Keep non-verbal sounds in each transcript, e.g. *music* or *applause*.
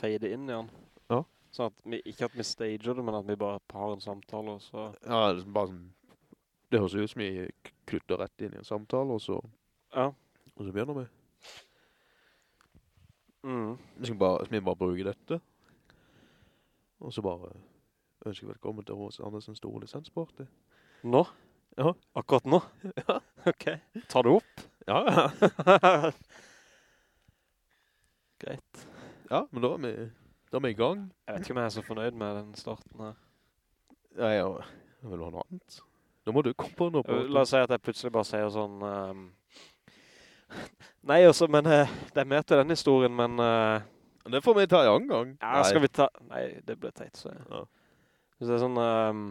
Fade inn igjen. Ja. Sånn at vi, ikke at vi stager det, men at vi bare har en samtale, og så... Ja, det er bare sånn, det høres ut som vi klutter rett inn i en samtale, og så, Ja. og så begynner vi. Mm. Vi skal bare, skal vi bare bruke dette, og så bare ønsker velkommen til Rås Andersen store lisensparty. Nå? Ja. Akkurat nå? *laughs* Ja. Ok. Ta det opp? Ja, ja. *laughs* Greit. Ja, men da er vi, da er vi i gang. Jeg vet ikke om jeg er så fornøyd med den starten her. Ja, ja, jeg vil ha noe annet. Da må du komme på noe. Eh, La oss si at jeg plutselig bare sier sånn... Um... Nei, også, men uh, det er mer til den historien, men... Uh... Det får vi ta i annen gang. ja, skal vi ta... Nei, det ble teit, så. Ja. Hvis det er sånn... Um...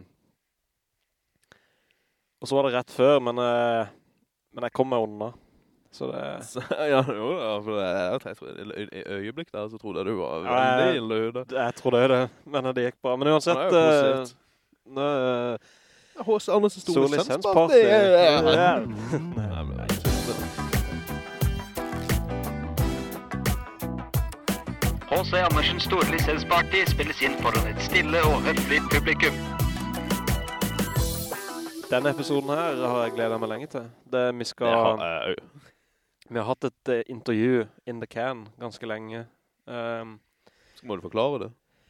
og så var det rett før, men, uh, men jeg kom meg unna. Så det... Så, *laughs* ja, jo, ja, for det er, jeg tror, i, i øyeblikk der så trodde jeg du var Ja, veldig ille ute. Jeg tror det er det, men det gikk bra. Men uansett... Han er jo eh, positivt. nå, eh, H.C. Andersen store Stor lisensparty. Ja, Ja. *laughs* Nei, men *laughs* jeg. H.C. Andersens store lisensparty spilles inn foran et stille og høflig publikum. Denne episoden her har jeg gledet meg lenge til. Det, vi, skal, Ja. Vi har hatt et uh, intervju in the can ganske lenge. Um, Så må du forklare det,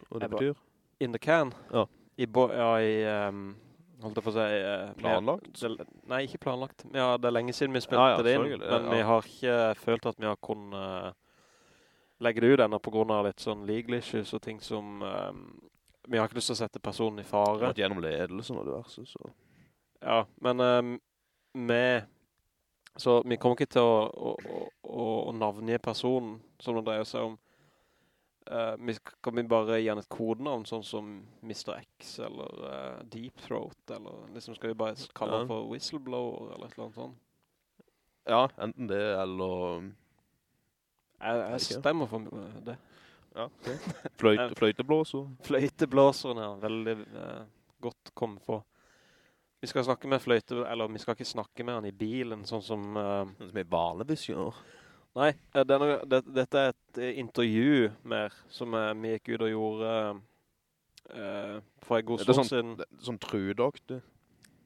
hva det betyr. in the can? Ja. I, bo, ja, i um, holdt jeg på å si... vi- Planlagt? Det, nei, ikke planlagt. Ja, det er lenge siden vi spilte Ja, ja, det inn, selvfølgelig, men vi har ikke følt at vi har kunnet eh, legge det ut enda på grunn av litt sånn legal issues og ting som... Um, vi har ikke lyst til å sette personen i fare. Gjennom gjennom ledelsen og diverse, så... Ja, men um, med... Så vi kommer ikke til å, å, å, å, navnge personen som det dreier seg om. Uh, vi kan vi bare gi han et kodenavn, sånn som Mr. X eller uh, Deep Throat, eller liksom skal vi bare kalle han Ja. for Whistleblower eller et eller annet sånt. Ja, enten det, eller... Jeg, jeg stemmer for eh, det. Ja, *laughs* Fløyte, fløyteblåser. Fløyteblåseren, ja, veldig uh, godt kommet på. Vi skal snakke med fløyte, eller vi skal ikke snakke med han i bilen, sånn som... eh, Som vi vanligvis gjør. Nei, eh, det er noe, det, dette er et eh, intervju mer, som eh, vi gikk ut og gjorde uh, for en god stund sånn, siden. det, er sånn trudaktig.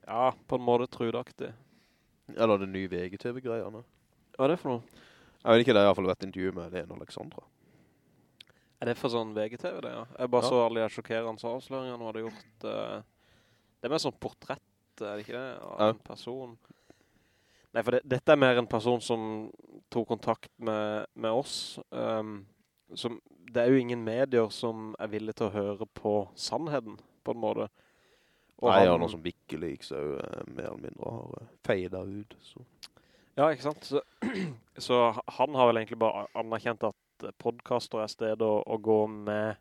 Ja, på en måte trudaktig. Eller det nye VGTV-greiene. Hva er det for noe? Jeg vet ikke, det har i hvert fall vært intervju med Lene Alexandra. Er det for sånn VGTV det, ja? Jeg bare Ja. så alle de sjokkerende avsløringene hun hadde gjort. Uh, det er mer sånn portrett, er det ikke det? Av Ja. en person. Nei, for det, dette er mer en person som tog kontakt med, med oss. Um, som, det er jo ingen medier som er villige til å høre på sannheden, på en måte. Og Nei, han- ja, noe som Wikileaks er jo eh, mer eller mindre har uh, feidet ut. Så. Ja, ikke sant? Så, *clears throat* så han har vel egentlig bare anerkjent at podcaster er stedet å, å gå med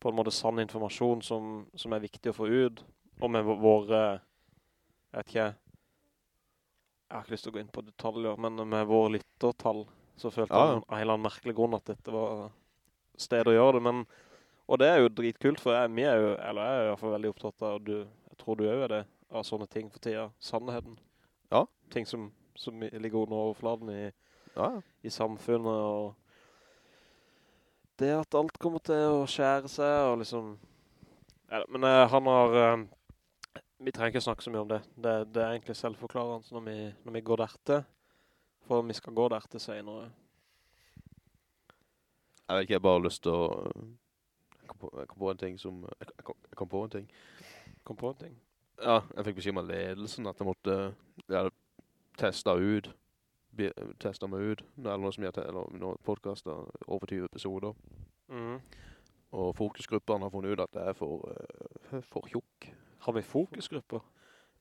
på en måte sann informasjon som, som er viktig å få ut. Og med våre... våre, jeg vet ikke, jeg har ikke lyst til å gå inn på detaljer, men med vår lyttertall, så følte Ja, ja. han av en eller annen merkelig grunn at dette var sted å gjøre det. Men, og det er jo dritkult, for jeg, vi er jo, eller jeg er jo i hvert fall veldig opptatt av, og du, jeg tror du er det, av sånne ting for tida. Sannheten. Ja. Ting som, som ligger under overfladen i, Ja, i samfunnet, og det at alt kommer til å skjære seg, og liksom... Ja, men eh, han har... eh, vi trenger ikke snakke så mye om det. Det, det er egentlig selvforklarende når vi, når vi går dertil. For vi skal gå der til senere. Jeg vet ikke, jeg har bare lyst til å... uh, Jeg kom på, jeg kom på en ting som... Jeg, kom, jeg kom på en ting. Kom på en ting. Ja, jeg fikk beskjed med ledelsen at jeg måtte... ja, teste ut... be- Testet meg ut. Eller noe som jeg... Eller noen podcaster. Over 20 episoder. Mhm. Og fokusgrupperne har funnet ut at det er for, uh, for tjukk. Har vi fokusgrupper?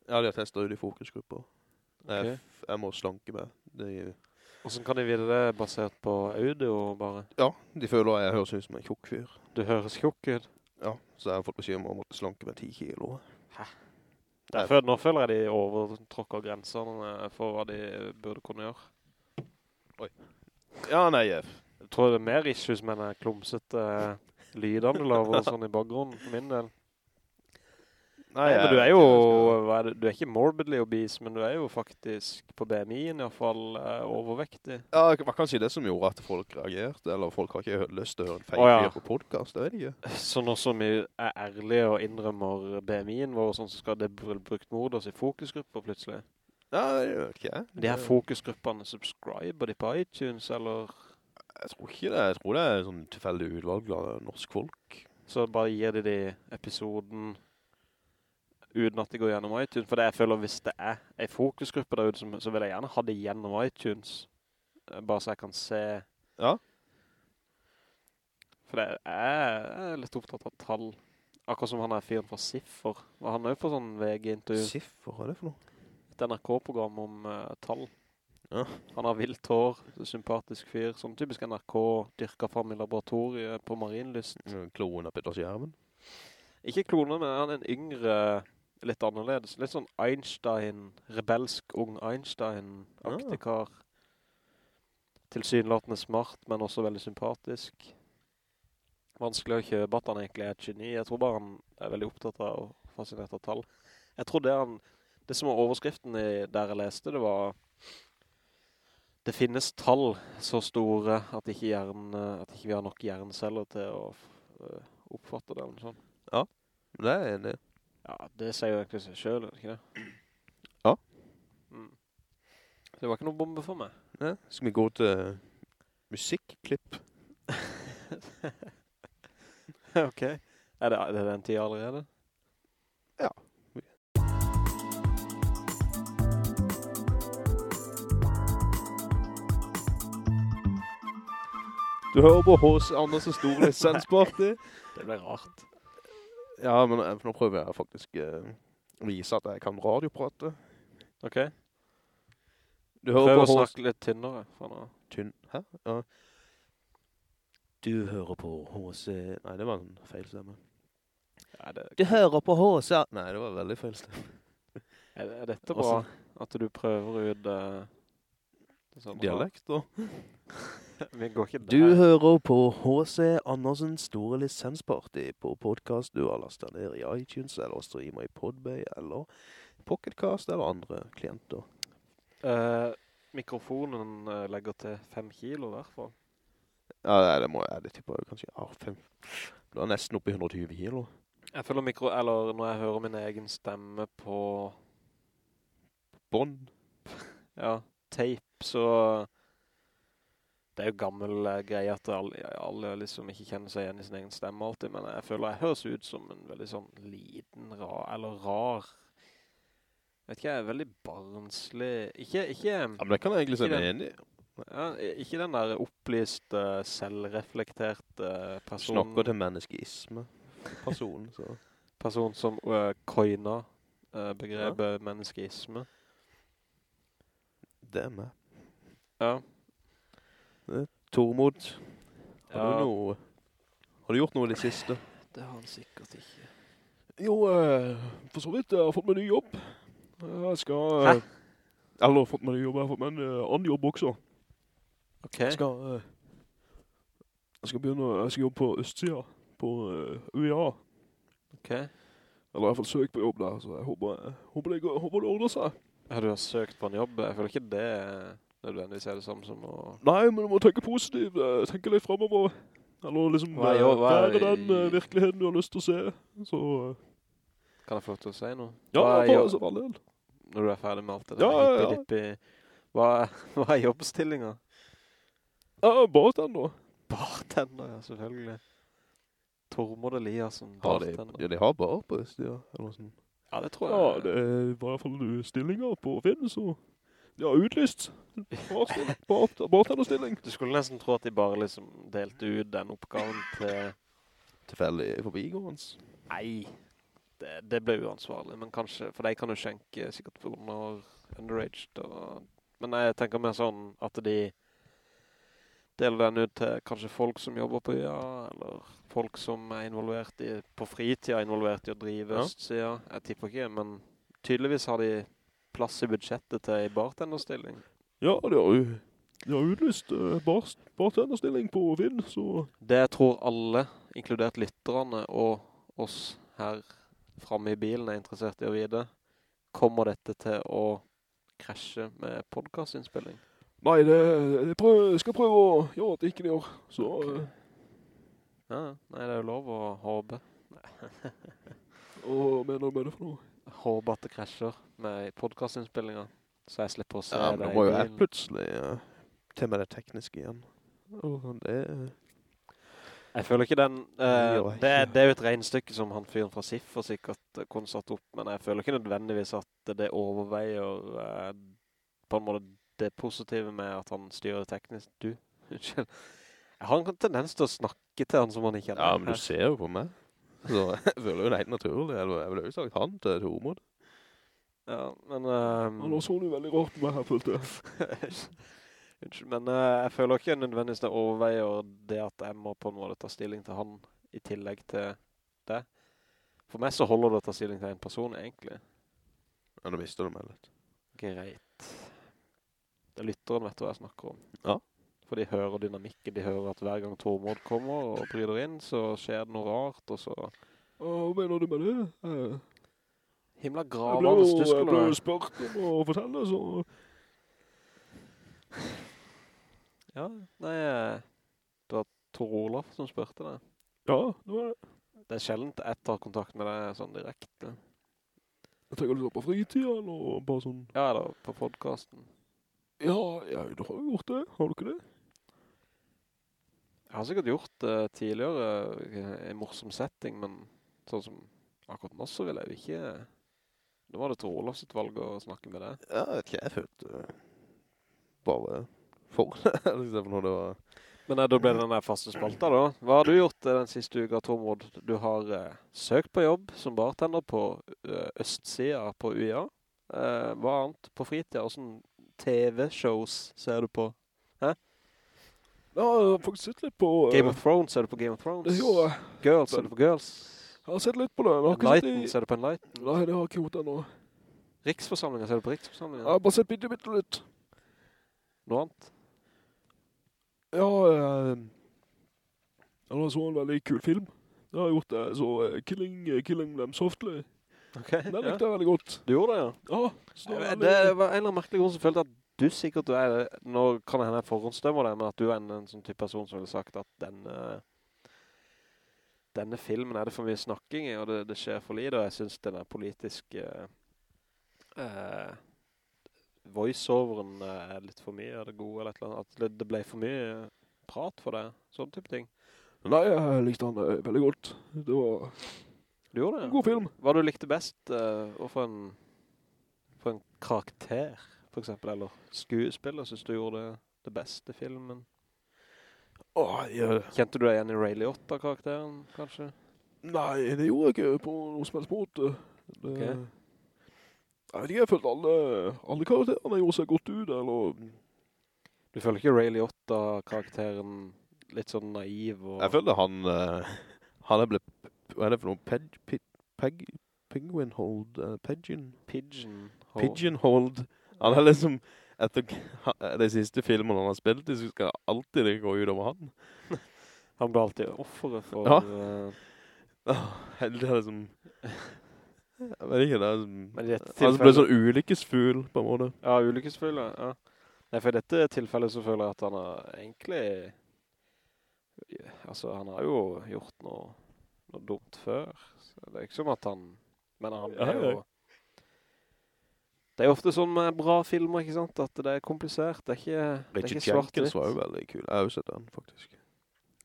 Ja, de har testet ut i fokusgrupper. Jeg, jeg må slanke meg. De, Hvordan kan de vite det basert på audio bare? ja, de føler jeg høres ut som en tjokk fyr. Du høres tjokk ut. Ja, så jeg har fått beskjed om å måtte slanke meg 10 kilo. Derfor, nå føler jeg de overtråkker grensene for hva de burde kunne gjøre. Oi. Ja, nei, jeg, Jeg tror det er mer issues med den klumsete lydene du laver sånn i bakgrunnen, for min del. Nei, men du er jo, er du er ikke morbidly obese, men du er jo faktisk på BMI-en i hvert fall eh, overvektig. Ja, det var kanskje det som gjorde at folk reagerte, eller folk har ikke lyst til å høre en feil oh, ja. på podcast, det vet jeg ikke. *laughs* Så nå som vi er ærlige og innrømmer BMI-en vår, sånn, så skal det brukt mord oss i fokusgrupper plutselig. Ja, det gjør ikke jeg. De her fokusgrupperne, subscriber de på iTunes, eller Jeg tror ikke det, jeg tror det er sånn tilfeldig utvalg av norsk folk. så bare gir de de episoden uten at det går gjennom iTunes. For det jeg føler, hvis det er en fokusgruppe der ute, så, vil jeg gjerne ha det gjennom iTunes. Eh, Bare så jeg kan se Ja. For det er, er litt opptatt av tall. Akkurat som han er fyren fra Siffer. Og han er jo på sånn VG-intervju. Siffer, hva er det for noe? Et NRK-program om uh, tall. Ja. Han har vilt hår, sympatisk fyr. Sånn typisk NRK dyrker fram i laboratoriet på Marienlyst. Kloen av Petter Skjermen. Ikke kloner, men han er en yngre, litt annerledes. Litt sånn Einstein, rebelsk ung Einstein-aktig kar. Ja. Tilsynelatende smart, men også veldig sympatisk. Vanskelig å kjøpe at han egentlig er et geni. Jeg tror bare han er veldig opptatt av og fascinert av tall. Jeg tror det han, det som var overskriften i, der jeg leste, det var det finnes tall så store at ikke, hjerne, at ikke vi har nok hjerneceller til å øh, oppfatte det eller noe sånt. Det er jeg enig. i. Ja, det sier jo egentlig seg selv, ikke det? Ja. Mm. Det var ikke noen bombe for meg. Ja. Skal vi gå til musikklipp? *laughs* ok. Er det, er det den tiden allerede? Ja. Du hører på H.C. Andersen Store *laughs* Lisensparty. Det ble rart. Ja, men eh, nå prøver jeg faktisk å å vise at jeg kan radioprate. Ok. Du hører Prøv å snakke litt tynnere. Tynn. Hæ? Ja. Du hører på H.C. Nei, det var en feil stemme. Ja, det, Du hører på H.C. Nei, det var veldig feil stemme. *laughs* er, er dette bra? Også... At du prøver ut uh, sånn, Dialekt, da. *laughs* *laughs* Du hører på H.C. Andersen Store Lisensparty på podcast du har lastet ned i iTunes, eller streamer i Podbay, eller Pocketcast, eller andre klienter. Uh, mikrofonen uh, legger til fem kilo i hvert fall. Ja, det må jeg, det tipper jeg kanskje, Ah, fem. Du er nesten oppe i 120 kilo. Jeg føler mikro, eller når jeg hører min egen stemme på Bånd. *laughs* ja, tape, så det er jo gammel eh, greie at alle, alle liksom ikke kjenner seg igjen i sin egen stemme alltid, men jeg føler jeg høres ut som en veldig sånn liten, rar, eller rar. Vet ikke, jeg er veldig barnslig. Ikke, ikke, Ja, men det kan jeg egentlig se meg enig i. ja, ikke den der opplyste, selvreflekterte personen. Snakker til menneskeisme. Person, så. *laughs* person som uh, koina uh, begrepet menneskeisme. Det er meg. Ja. Tormod, har Ja. du noe... Har du gjort noe i det siste? Det har han sikkert ikke. Jo, eh, for så vidt, jeg har fått meg ny jobb. Jeg skal... Hæ? eh, Eller fått meg ny jobb, jeg har fått meg en eh, annen jobb også. Ok. Jeg skal... jeg skal begynne, jeg skal jobbe på østsida, på UiA. ok. Eller i hvert fall søkt på jobb der, så jeg håper, jeg håper, det, går- håper det ordner seg. Har du søkt på en jobb? Jeg føler ikke det nødvendigvis er det samme som å... Nei, men du må tenke positivt, eh, tenke litt fremover. Eller liksom Hva er eh, jo- hva er- den eh, virkeligheten du har lyst til å se. Så uh... Kan jeg få lov til å si noe? ja, altså, all del. når du er ferdig med alt det Ja, ja, hippie-dippie. Hva, *laughs* hva er jobbstillinga? Ja, bartender. Bartender, ja, selvfølgelig. Tormod Eliasson, Har de, bartender. ja, de har bare på østsida, eller noe sånt. Ja, det tror jeg. Ja, det er i hvert fall stillinger på Finn, så de har utlyst. Bar- Du skulle nesten tro at de bare liksom delte ut den oppgaven til... Tilfeldig forbigående. Nei, det, det ble uansvarlig, men kanskje, for de kan jo skjenke sikkert på under underaged, og, men jeg tenker mer sånn at de deler den ut til kanskje folk som jobber på ja eller folk som er involvert i, på fritida involvert i å drive Ja. østsida. Jeg tipper ikke, men tydeligvis har de plass i budsjettet til en bartenderstilling. Ja, det har jo har utlyst uh, bar, bartenderstilling på Finn, så Det jeg tror alle, inkludert lytterne og oss her, fremme i bilen er interessert i å vite. Kommer dette til å krasje med podcastinnspilling? Nei, det, jeg prøver, skal prøve å gjøre at det ikke det gjør. Så, Okay. Ja, nei, det er jo lov å håpe. *laughs* og mener du med det for noe? Håpe at det krasjer med podcastinnspillinger. Så jeg slipper å se Ja, men det i må jo jeg plutselig ja. til med det tekniske igjen. Oh, det Jeg føler ikke den... uh, det, er, det er jo et regnstykke som han fyren fra Siffer sikkert eh, kunne satt opp, men jeg føler ikke nødvendigvis at det overveier uh, på en måte det positive med at han styrer teknisk. Du, *laughs* unnskyld. Jeg har en tendens til å snakke til han som han ikke kjenner. Ja, men du ser jo på meg. Så jeg føler jo det helt naturlig. Jeg ville jo sagt han til et homod. Ja, men... Men nå så noe veldig rart på meg her, følte jeg. *laughs* Men uh, jeg føler ikke nødvendigvis det overveier det at jeg må på en måte ta stilling til han i tillegg til det. For meg så holder det å ta stilling til en person, egentlig. Ja, nå visste du meg litt. Greit. Det er lytteren vet du hva jeg snakker om. Ja. For de hører dynamikken, de hører at hver gang Tormod kommer og bryter inn, så skjer det noe rart, og så... Hva mener du med det? Jeg, Himla gravende jo, jeg ble jo spurt om å fortelle, så... Ja, nei, er det var Tor Olav som spørte deg. Ja, det var det. Det er sjeldent jeg tar kontakt med deg sånn direkte. Jeg tenker litt på fritiden, eller bare sånn... Ja, da, på podcasten. Ja, ja, du har jo gjort det. Har du ikke det? Jeg har sikkert gjort det tidligere i en morsom setting, men sånn som akkurat nå så vil jeg jo ikke... Nå var det Tor Olaf sitt valg å snakke med deg. Ja, jeg vet ikke, jeg følte bare for *laughs* det, liksom, når det var... Men eh, da ble det den der faste spalta da. Hva har du gjort eh, den siste uka, Tormod? Du har eh, søkt på jobb som bartender på eh, østsida på UiA. Eh, hva annet på fritida? Hvordan TV-shows ser du på? Ja, jeg har faktisk sett litt på... Uh, Game of Thrones, er du på Game of Thrones? Jo. jeg. Girls, er du på Girls? Jeg har sett litt på det. Jeg har Enlighten, i... ser du på Enlighten? Nei, det har jeg ikke gjort ennå. Riksforsamlingen, ser du på Jeg Riksforsamlingen? har bare sett bitte, bitte litt. Noe annet? Ja, jeg... Jeg så en veldig kul film. Jeg har gjort det. Så eh, Killing, eh, Killing Them Softly. Ok, Den likte jeg veldig godt. Du gjorde det, ja? Ja, det det var en eller annen merkelig grunn som følte at du sikkert du er det. Nå kan det hende jeg forhåndsdømmer det, men at du er en, en sånn type person som ville sagt at denne, denne filmen er det for mye snakking i, og det, det skjer for lite, og jeg synes den er politisk eh, eh, voiceoveren er litt for mye er det gode, eller et eller annet, at det, det ble for mye prat for deg, sånn type ting. Nei, jeg likte han eh, veldig godt. Det var Du gjorde det, en god film. Hva du likte best, uh, og for en, for en karakter, for eksempel, eller skuespiller, synes du gjorde det, det beste filmen? Åh, jeg... Kjente du deg igjen i Ray Liotta-karakteren, kanskje? Nei, det gjorde jeg ikke på noen som helst måte. Det... okay. Jeg vet ikke, jeg følte alle, alle karakterene gjorde seg godt ut, eller... Du føler ikke Ray Liotta-karakteren litt sånn naiv og... Jeg følte han, Uh, han er blitt, hva er det for noe? Peg, peg, penguin hold, uh, pigeon, Pigeon. pigeon hold. Han er liksom, etter de siste filmene han har spilt i, så skal alltid det gå ut over han. *laughs* Han ble alltid offeret for... Ja. Uh... Heldig er liksom, jeg vet ikke, det er som, Men i dette han ble sånn ulykkesfugl på en måte. Ja, ulykkesfugl, ja. Nei, for i dette tilfellet så føler jeg at han har egentlig... Altså, han har jo gjort noe, noe dumt før. Så det er ikke som at han... Men han er jo... Det er ofte sånn med bra filmer, ikke sant? At det er komplisert. Det er ikke, det er ikke svart Jenkins var jo veldig kul. Jeg har jo sett den, faktisk.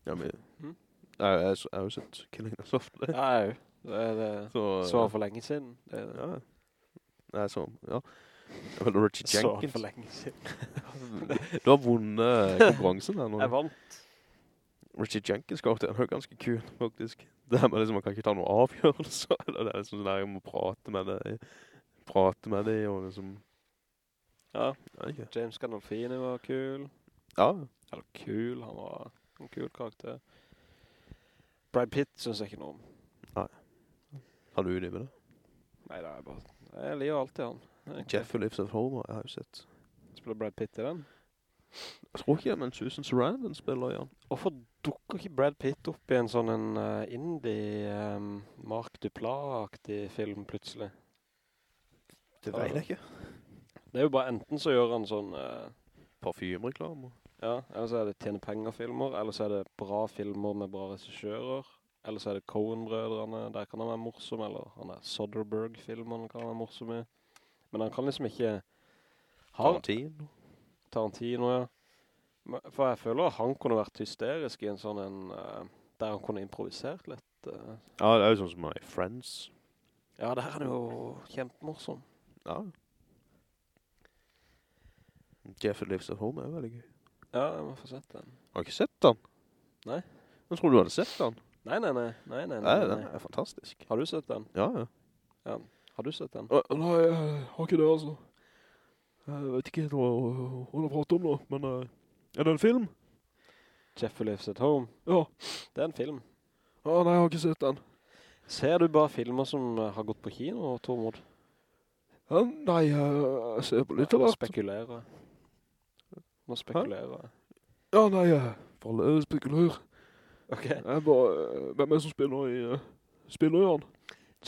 Ja, men, Mm? jeg, jeg, jeg har jo sett Killing of Softly. Ja, jeg er jo. Det er det. Så, Så for lenge siden. Det det. Ja. Nei, så, ja. Eller Richard Jenkins. så for lenge siden. *laughs* Du har vunnet konkurransen der nå. Jeg vant. Richard Jenkins karakteren er jo ganske kul, faktisk. Det her med liksom, man kan ikke ta noen avgjørelser, *laughs* eller det er liksom sånn der, jeg må prate med det, prate med det, og liksom, Ja. James Gandolfini var kul. Ja, Eller kul, han var en kul karakter. Brad Pitt synes jeg ikke noe om. Nei. har du med det? Nei, det er bare... Jeg liker alltid han. egentlig. Jeff Lives at Home, jeg har jo sett. Spiller Brad Pitt i den? Jeg tror ikke det, men Susan Sarandon spiller i den. Hvorfor dukker ikke Brad Pitt opp i en sånn en eh, indie um, Mark Duplass-aktig film plutselig? Det vet jeg ikke. Det er jo bare enten så gjør han sånn, eh, Parfymereklamer. ja, eller så er det tjene penger-filmer, eller så er det bra filmer med bra regissører, eller så er det Coen-brødrene, der kan han være morsom, eller han er Soderbergh-filmerne kan han være morsom i. Men han kan liksom ikke ha Tarantino. Tarantino, ja. For jeg føler at han kunne vært hysterisk i en sånn en, uh, der han kunne improvisert litt. Uh. Ja, det er jo sånn som i Friends. Ja, der er han jo kjempemorsom. Ja. Jeff Lives at Home er veldig gøy. Ja, jeg må få sett den. Har du ikke sett den? Nei. Jeg tror du hadde sett den. Nei, nei, nei. nei, nei, nei, den er fantastisk. Har du sett den? Ja, ja. Har du sett den? nei, jeg har ikke det, altså. Jeg vet ikke hva hun har pratet om nå, men eh, er det en film? Jeff Lives at Home. Ja. Det er en film. Ah, nei, jeg har ikke sett den. Ser du bare filmer som eh, har gått på kino, Tormod? Ja, nei, jeg ser på litt av Nå hvert. spekulerer. Nå spekulerer jeg. Ja, nei, jeg får alle spekulere. Ok. Jeg bare, eh, hvem er det som spiller i, uh, spiller i han?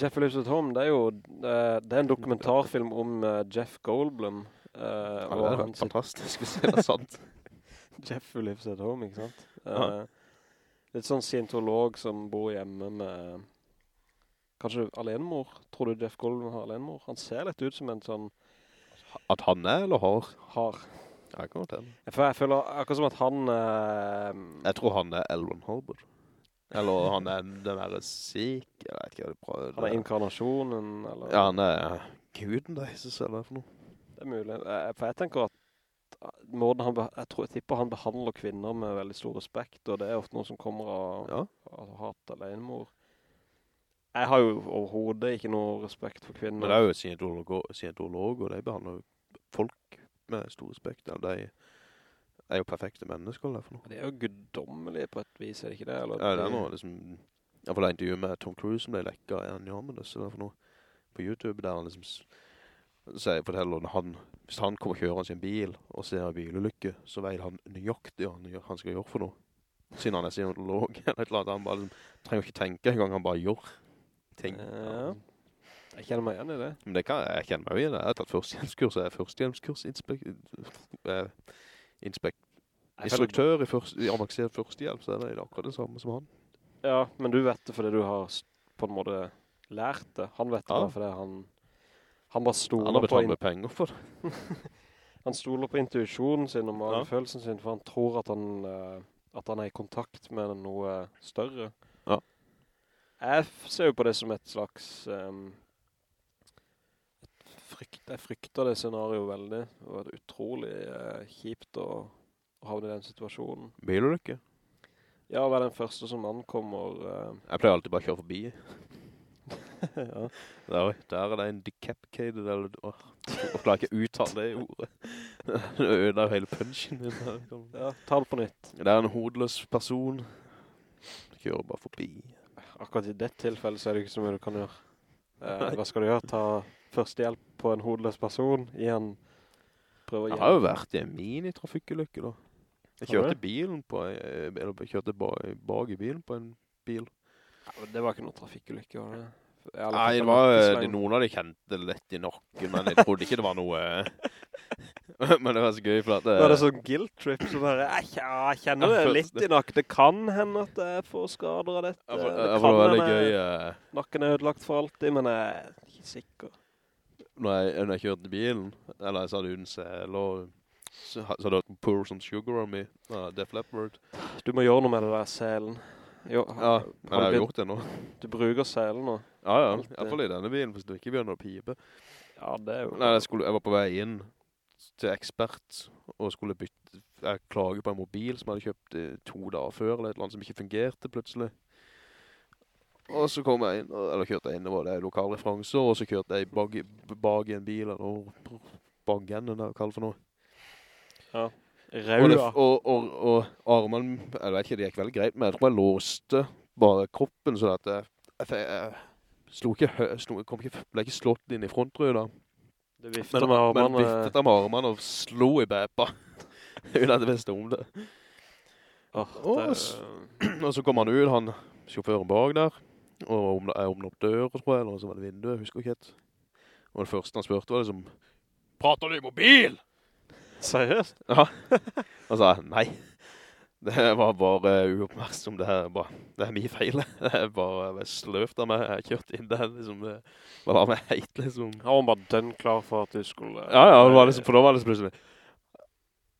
Jeff Lives at Home, det er jo eh, det er en dokumentarfilm om eh, Jeff Goldblum. Uh, Ja, det er fantastisk hvis det er sant. *laughs* Jeff Lives at Home, ikke sant? Eh, litt sånn scientolog som bor hjemme med kanskje alenemor. Tror du Jeff Goldblum har alenemor? Han ser litt ut som en sånn At han er eller har? har. Jeg kan godt hende. Jeg, føler- jeg føler akkurat som at han... Uh, Jeg tror han er Elron Harbour. Eller han er den der sik, jeg vet ikke hva det prøver. han er inkarnasjonen, eller? Ja, han er guden deres, eller for noe. Det er mulig. Eh, For jeg tenker at eh, måten han, jeg tror jeg tipper han behandler kvinner med veldig stor respekt, og det er ofte noe som kommer av, Ja. av hat alenemor. Jeg har jo overhovedet ikke noe respekt for kvinner. Men det er jo scientologer, scientologer de behandler jo folk med stor respekt. De er jo perfekte mennesker, eller for noe. Det er jo guddommelig på et vis, er det ikke det? Eller Ja, det er noe liksom... Jeg får det intervju med Tom Cruise som ble lekket i det eller for noe, på YouTube, der han liksom så jeg forteller han, hvis han kommer kjørende sin en bil og ser en bilulykke, så vet han nøyaktig hva han, skal gjøre for noe. Siden han er sientolog, *laughs* eller et eller annet, han bare liksom, trenger ikke tenke engang, han bare gjør ting. Ja. Jeg kjenner meg igjen i det. Men det kan jeg kjenne meg igjen. i det. Jeg har tatt førstehjelmskurs, jeg er førstehjelmskurs eh, instruktør i, først, i avansert førstehjelm, så er det akkurat det samme som han. Ja, men du vet det fordi du har på en måte lært det. Han vet det Ja. bare fordi han, han bare Han har betalt med penger for det. *laughs* han stoler på intuisjonen sin og Ja. sin, for han tror at han, eh, at han er i kontakt med noe større. Jeg ser jo på det som et slags Um, et frykt, jeg frykter det scenarioet veldig. Det var utrolig uh, kjipt å, å havne i den situasjonen. Bilulykke. Ja, å være den første som ankommer. Uh, Jeg pleier alltid bare å kjøre forbi. *laughs* ja. Der, der er det en decapitated, eller, åh, jeg klarer ikke å uttale det ordet. Det ødela jo hele punchen min. ja, ta det på nytt. Det er en hodeløs person. Kjører bare forbi. Akkurat i det tilfellet så er det ikke så mye du kan gjøre. Eh, *laughs* hva skal du gjøre? Ta førstehjelp på en hodeløs person? Igjen, prøve å Jeg har jo vært i en mini-trafikkulykke da. Jeg kjørte bilen på, eh, eller kjørte bak i bilen på en bil. Ja, det var ikke noe trafikkulykke, var det? Nei, det var, de, det, noen av de kjente lett i nakken, men jeg trodde ikke det var noe... eh, *laughs* men det var så gøy for at... Det, Var det sånn guilt trip? som bare, jeg, jeg kjenner det litt i nakken. Det kan hende at jeg får skader av dette. Ja, det kan det var veldig hende gøy eh, Nakken er ødelagt for alltid, men jeg er ikke sikker. når, jeg, når jeg kjørte bilen, eller jeg sa det uten sel, og så, ha- så hadde jeg Pour Some Sugar on Me, Def Leppard. Du må gjøre noe med det der selen. Jo, Ja, men jeg har gjort det nå. Du bruker selen nå. Ja, ja, i hvert fall i denne bilen, hvis du ikke begynner å pipe. Ja, det er jo... Nei, jeg, skulle, jeg var på vei inn til ekspert, og skulle bytte, jeg klager på en mobil som jeg hadde kjøpt eh, to dager før, eller et eller annet som ikke fungerte plutselig. Og så kom jeg inn, eller kjørte jeg inn, det var det lokale referanser, og så kjørte jeg bag, bak i en bil, eller hva det er for noe. Det, Raua. og, og, og armene, jeg vet ikke, det gikk veldig greit, men jeg tror jeg låste bare kroppen, sånn at jeg, jeg, jeg, slo ikke, slo, ikke, ble ikke slått inn i frontruta. Du viftet Men, med men armene. viftet av med armene og slo i bæpa. *laughs* Hun hadde visst om det. Oh, og, det, *clears throat* Og så kom han ut, han sjåføren bak der, og om, jeg åpnet opp døra, tror jeg, eller så var det vinduet, jeg husker ikke helt. Og det første han spørte var liksom, Prater du i mobil? Seriøst? Ja. Og sa nei. Det var bare uoppmerksom, det er, bare, det er mye feil. *laughs* Det er bare jeg sløvt av meg, jeg har kjørt inn der, liksom, det var la meg heit, liksom. Han var bare dønn klar for at du skulle... Ja, ja, det var liksom, for da var det liksom plutselig,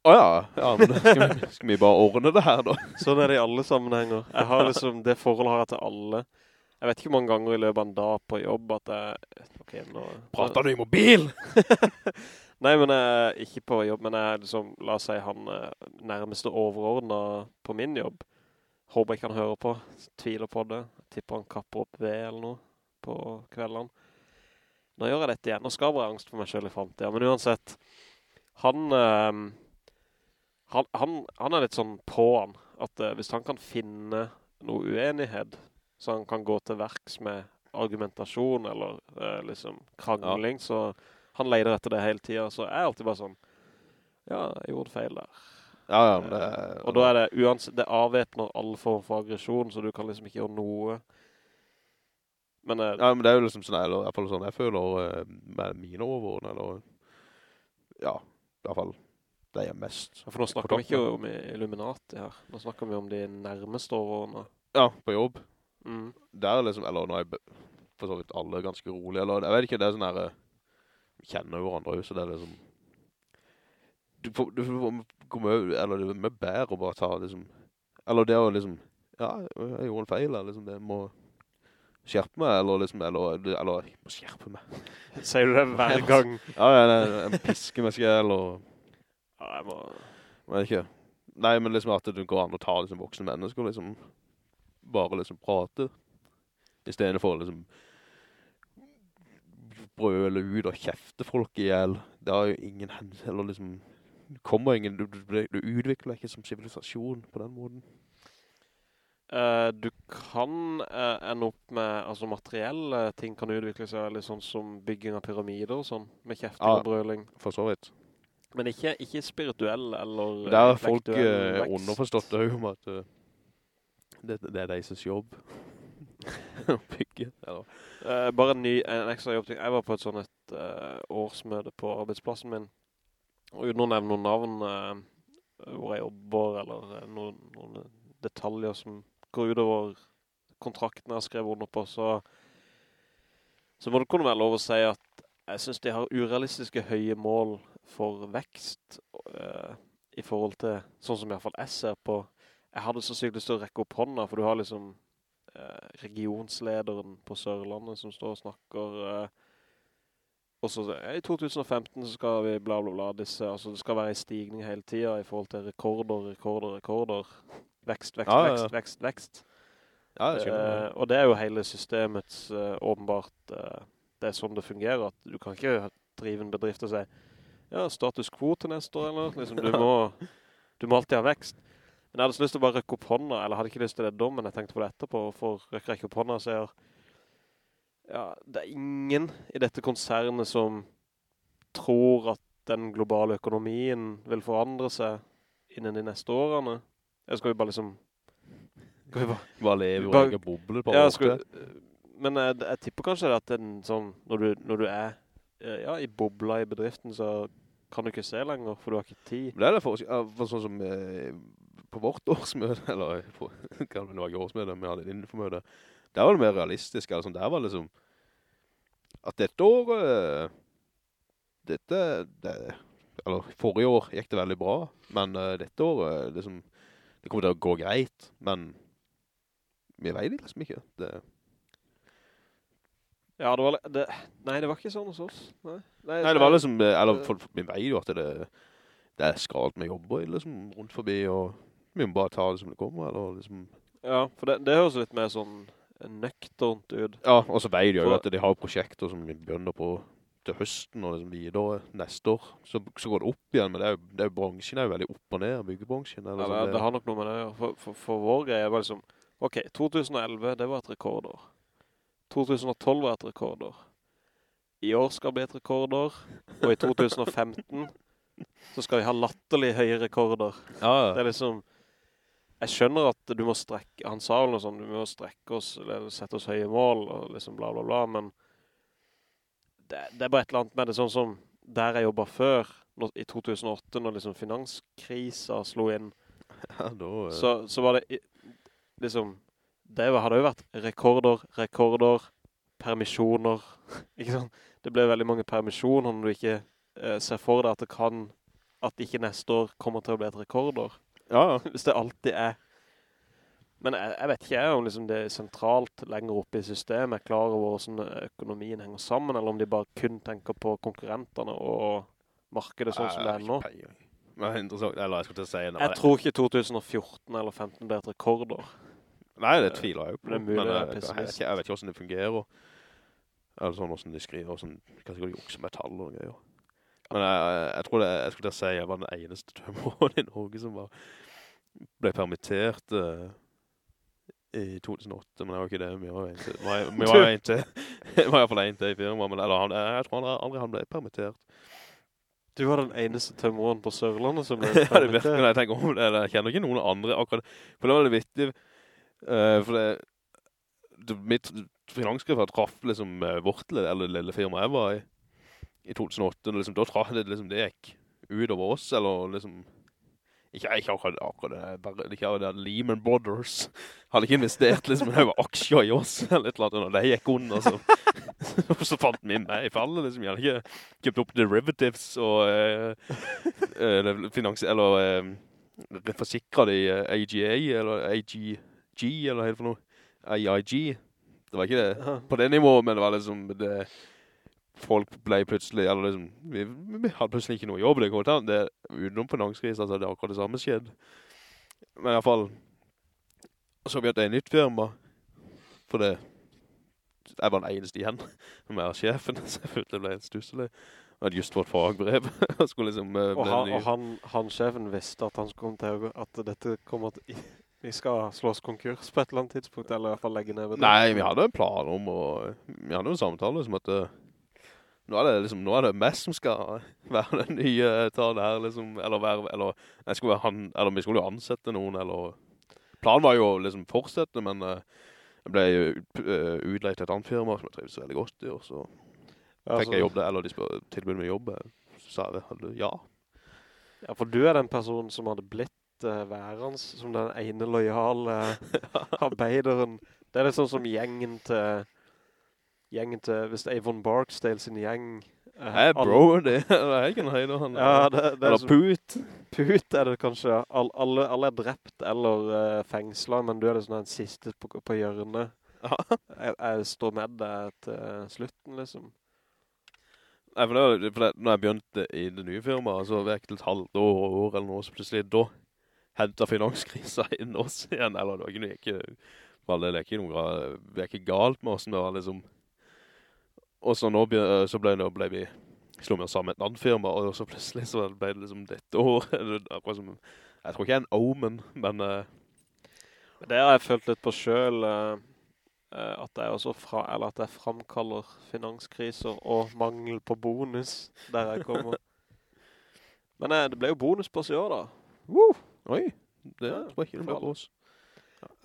Åja, ja, men skal vi, skal vi bare ordne det her da? *laughs* Sånn er det i alle sammenhenger. Jeg har liksom, det forholdet har jeg til alle. Jeg vet ikke hvor mange ganger i løpet av en dag på jobb at jeg... Okay, nå... Prater du i mobil? *laughs* Nei, men jeg, ikke på jobb, men jeg liksom, la oss si han eh, nærmeste overordnet på min jobb. Håper ikke han hører på, tviler på det. Tipper han kapper opp ved eller noe på kveldene. Nå gjør jeg dette igjen, nå skaper jeg angst for meg selv i fremtiden. Men uansett, han, eh, han, han, han er litt sånn på han, at eh, hvis han kan finne noe uenighet, så han kan gå til verks med argumentasjon eller eh, liksom krangling, så han leider etter det hele tiden, så jeg er alltid bare sånn, ja, jeg gjorde feil der. Ja, ja, men det er... Og da er det uansett, det avvæpner all form for aggresjon, så du kan liksom ikke gjøre noe. Men eh, Ja, men det er jo liksom sånn, eller i hvert fall sånn jeg føler med mine overordnede, eller, ja, i hvert fall det er mest. Ja, for nå snakker vi ikke om Illuminati her. Nå snakker vi om de nærmeste overordnede. Ja, på jobb. Mm. Der liksom, eller nå er jeg for så vidt alle ganske rolig, eller jeg vet ikke, det er sånn her, vi kjenner jo hverandre så det er liksom, du får, du får komme, eller det er mye bedre å bare ta liksom, eller det å liksom, ja, jeg gjorde en feil, eller liksom, det må skjerpe meg, eller liksom, eller, eller, jeg må skjerpe meg. *laughs* Sier du det hver *laughs* gang? Ja, ja, jeg, en pisker meg skal, eller, Ja, jeg må... men ikke. Nei, men liksom at det går an å ta liksom voksne mennesker, liksom, bare liksom prate, i stedet for liksom, brøle ut og kjefte folk ihjel. Det har jo ingen eller liksom, kommer ingen, du, du, du utvikler ikke som sivilisasjon på den måten. Uh, du kan uh, ende opp med, altså materielle ting kan utvikle seg litt sånn som bygging av pyramider og sånn, med kjefting Ja. og brøling. For så vidt. Men ikke, ikke spirituell eller Det er folk eh, underforstått det om at eh, det, det er deres jobb. *laughs* Bygge. Eh, bare en ny, en ekstra jobbting. Jeg var på et sånn et uh, årsmøte på arbeidsplassen min, og uten å nevne noen navn uh, hvor jeg jobber, eller noen, noen detaljer som går utover kontrakten jeg har skrevet under på, så, så må det kunne være lov å si at jeg synes de har urealistiske høye mål for vekst i forhold til, sånn som i hvert fall jeg ser på. Jeg hadde så sykt lyst til å rekke opp hånda, for du har liksom regionslederen på Sørlandet som står og snakker eh, og så eh, i 2015 så skal vi bla bla bla disse, altså det skal være en stigning hele tiden i forhold til rekorder, rekorder, rekorder vekst, vekst, Ja, ja, ja. vekst, vekst, vekst Ja, det. Eh, og det er jo hele systemets eh, åpenbart eh, det er sånn det fungerer at du kan ikke drive en bedrift og si ja, status quo til neste år eller liksom, du *laughs* må du må alltid ha vekst men jeg hadde så lyst til å bare røkke opp hånda eller hadde ikke lyst til det da, men jeg tenkte på det etterpå for å rekke opp hånda så sier ja, det er ingen i dette konsernet som tror at den globale økonomien vil forandre seg innen de neste årene. Jeg skal vi bare liksom skal vi bare Bare leve og legge bobler på ja, skal, men jeg, jeg tipper kanskje at den sånn, når du, når du er eh, ja, i bobla i bedriften, så kan du ikke se lenger, for du har ikke tid. Men det er det for, for sånn som eh, på vårt årsmøte, *laughs* eller på, kan det var årsmøte, vi hadde innenformøte, der var det mer realistisk, altså, der var det liksom, at dette året, dette, det, eller forrige år gikk det veldig bra, men uh, dette året, liksom, det kommer til å gå greit, men vi veier det liksom ikke. Det, Ja, det var, det, nei, det var ikke sånn hos oss. Nei, nei, det var liksom, eh, eller for, vi vet jo at det, det er skralt med jobber liksom, rundt forbi, og vi må bare ta det som det kommer, eller liksom, Ja, for det, det høres litt mer sånn nøkternt ut. Ja, og så veier de jo at de har prosjekter som vi begynner på til høsten og liksom videre neste år. Så, så går det opp igjen, men det er jo, det er jo bransjen er jo veldig opp og ned, byggebransjen. Eller Ja, sånn, det, det har nok noe med det. For, for, for vår greie var liksom, ok, 2011, det var et rekordår. 2012 var et rekordår. I år skal bli et rekordår. Og i 2015 så skal vi ha latterlig høye rekorder. Ja, Det er liksom, jeg skjønner at du må strekke, han sa vel noe sånn, du må strekke oss, eller sette oss høye mål, og liksom bla bla bla, men det, det er bare et eller annet med det, sånn som der jeg jobbet før, når, i 2008, når liksom finanskrisa slo inn, *laughs* ja da, ja. så, så var det liksom, det hadde jo vært rekorder, rekorder, permisjoner, *laughs* ikke sant? Det ble veldig mange permisjoner når du ikke eh, ser for deg at det kan, at ikke neste år kommer til å bli et rekorder. Ja. Hvis det alltid er. Men jeg, jeg vet ikke om liksom det er sentralt lenger oppe i systemet klar over hvordan økonomien henger sammen, eller om de bare kun tenker på konkurrenterne og markedet sånn som det er nå. Jeg. Men eller jeg si Jeg tror ikke 2014 eller 2015 blir et rekordår. Nei, det tviler jeg jo på. Er mulig men jeg er jeg, jeg, vet ikke, jeg vet ikke hvordan det fungerer. Eller sånn hvordan de skriver, og sånn, kanskje de jukser med tall og greier. Men jeg, jeg, tror det, jeg skulle si, jeg var den eneste tømmeren i Norge som var, ble permittert uh, i 2008, men jeg var ikke det. Vi var en til. Vi var- en til. *laughs* Vi var i hvert fall en til i firma, men eller, jeg tror han, aldri han ble permittert. Du var den eneste tømmeren på Sørlandet som ble permittert. *laughs* Ja, det virker når jeg tenker om det, eller jeg kjenner ikke noen andre akkurat, for det var det vittig, Uh, for det, det mitt finansskrift traff liksom eh, vårt eller lille firma jeg var i, i 2008, og liksom, da traff det liksom, det gikk ut over oss, eller liksom, ikke, ikke akkurat, akkurat det, bare, ikke akkurat det, Lehman Brothers hadde ikke investert liksom, men det var aksjer i oss, *laughs* eller et eller annet, og det gikk under, så, *laughs* så fant vi med i fallet, liksom, jeg hadde ikke kjøpt opp derivatives og eh, eh, finans, eller eh, forsikret i eh, AGA, eller AGG, eller er det for noe? AIG. Det var ikke det på det nivået, men det var liksom, det, folk ble plutselig, eller liksom, vi, vi hadde plutselig ikke noe jobb, det går til, det utenom finanskris, altså det er akkurat det samme skjedd. Men i hvert fall, så har vi hatt en nytt firma, for det, jeg var den eneste igjen, *laughs* sjefen, så jeg følte det ble en stusselig. Jeg hadde just fått fagbrev, *laughs* skulle liksom uh, Og, han, og han, han sjefen visste at han skulle til å gå, at dette kommer til, vi skal slås konkurs på et eller annet tidspunkt, eller i hvert fall legge ned. Nei, vi hadde en plan om, og vi hadde en samtale som at eh, nå er det liksom, nå er det meg som skal være den nye, ta det her liksom, eller være, eller skulle være han, eller vi skulle jo ansette noen, eller planen var jo å liksom fortsette, men uh, jeg ble jo uh, utleid til et annet firma som jeg trivdes veldig godt i, og så Ja, fikk jeg jobb der, eller de spør, tilbød meg jobb, eh, så sa jeg hadde, ja. Ja, for du er den personen som hadde blitt uh, værens, som den ene lojale *laughs* arbeideren. Det er litt sånn som gjengen til, gjengen til, hvis Avon Barksdale sin gjeng. eh, Hei, alle- bro, det er ikke noe høyde, han. Ja, det, det er eller som, put. put er det kanskje. ja. All, alle, alle er drept eller uh, fengslet, men du er liksom den siste på, på hjørnet. Ja. Jeg, jeg står med deg til slutten, liksom. Nei, for det, for det, når jeg begynte i det nye firmaet, så var jeg til et halvt år, år eller noe, så plutselig da hentet finanskrisa *laughs* inn oss igjen, eller det var ikke det er ikke noe, det er ikke galt med oss, men det var liksom, og så nå be- så ble, nå ble vi, slo vi oss sammen med et annet firma, og så plutselig så ble det liksom dette året, *laughs* akkurat som, jeg tror ikke jeg er en omen, men Uh, Det har jeg følt litt på selv, uh, eh, at jeg fra, eller at jeg framkaller finanskriser og mangel på bonus der jeg kommer. *laughs* Men uh, det ble jo bonus på oss i år da. Woo! oi, det jeg ikke ble på oss.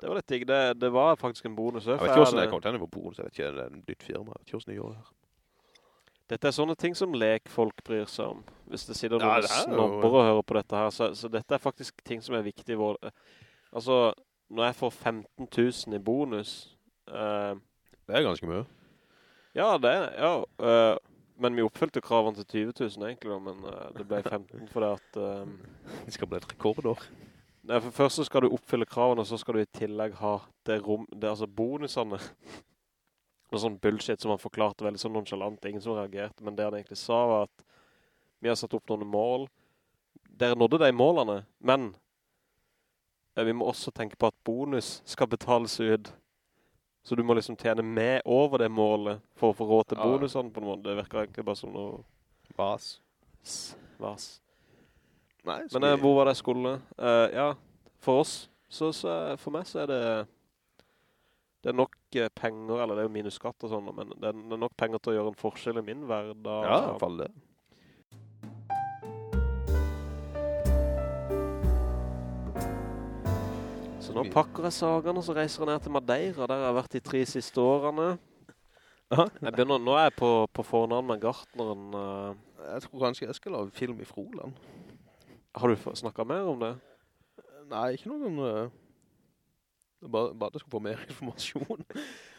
Det var litt digg. Det, det var faktisk en bonus. Jeg vet ikke hvordan jeg kom til på bonus, jeg vet ikke, det er en nytt firma, jeg vet ikke hvordan jeg gjør det her. Dette er sånne ting som lekfolk bryr seg om. Hvis det sitter Ja, noen jo- snobber og hører på dette her. Så, så dette er faktisk ting som er viktig vår... Altså, når jeg får 15 000 i bonus... eh, Det er ganske mye. Ja, det er, ja. øh, men vi oppfylte kravene til 20 000 egentlig men øh, det ble 15 for det at... øhm, *laughs* Det skal bli et rekordår. Nei, for først så skal du oppfylle kravene, og så skal du i tillegg ha det rom, det altså bonusene. *laughs* Noe sånn bullshit som han forklarte veldig sånn nonchalant, ingen som reagerte, men det han egentlig sa var at vi har satt opp noen mål. Dere nådde de målene, men øh, vi må også tenke på at bonus skal betales ut. Så du må liksom tjene med over det målet for å få råd til bonusene på noen måte. Det virker egentlig bare som noe Vas. vas. Nei, Men eh, hvor var det skolene? Eh, ja, for oss, så, så, for meg så er det, det er nok eh, penger, eller det er jo minusskatt og sånn, men det er, nok penger til å gjøre en forskjell i min hverdag. Ja, i hvert fall det. Så nå pakker jeg sagene, så reiser jeg ned til Madeira, der jeg har vært de tre siste årene. Begynner, nå er jeg på, på fornavn med gartneren. Uh. Jeg tror kanskje jeg skal lave film i Froland har du snakket mer om det? Nei, ikke noen... Uh, bare, bare at jeg skal få mer *laughs* informasjon.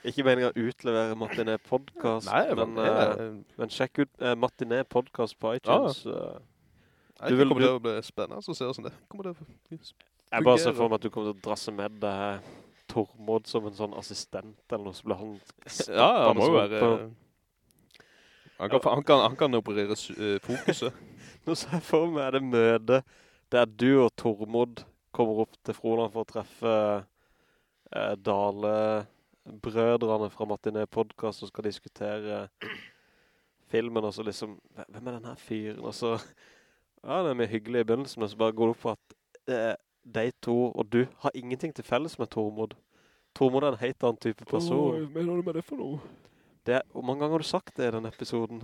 Ikke meningen å utlevere Martinet podcast, Nei, men, men, det, eh, men sjekk ut uh, Martinet podcast på iTunes. Ja. jeg du vil- det kommer til å bli spennende å se hvordan det kommer å Jeg bare ser for meg at du kommer til å drasse med deg Tormod som en sånn assistent, eller noe, så blir han Ja, han må jo være... sånn Han kan, han kan, han kan operere eh, fokuset. *laughs* Nå ser jeg for meg det møte der du og Tormod kommer opp til Froland for å treffe eh, Dale-brødrene fra Martinet podcast og skal diskutere filmen, og så liksom, hvem er den her fyren? Og så, ja, det er mye hyggelig i begynnelsen, men så bare går det opp for at eh, de to og du har ingenting til felles med Tormod. Tormod er en helt annen type person. mener du med det for noe? Det hvor mange ganger har du sagt det i den episoden?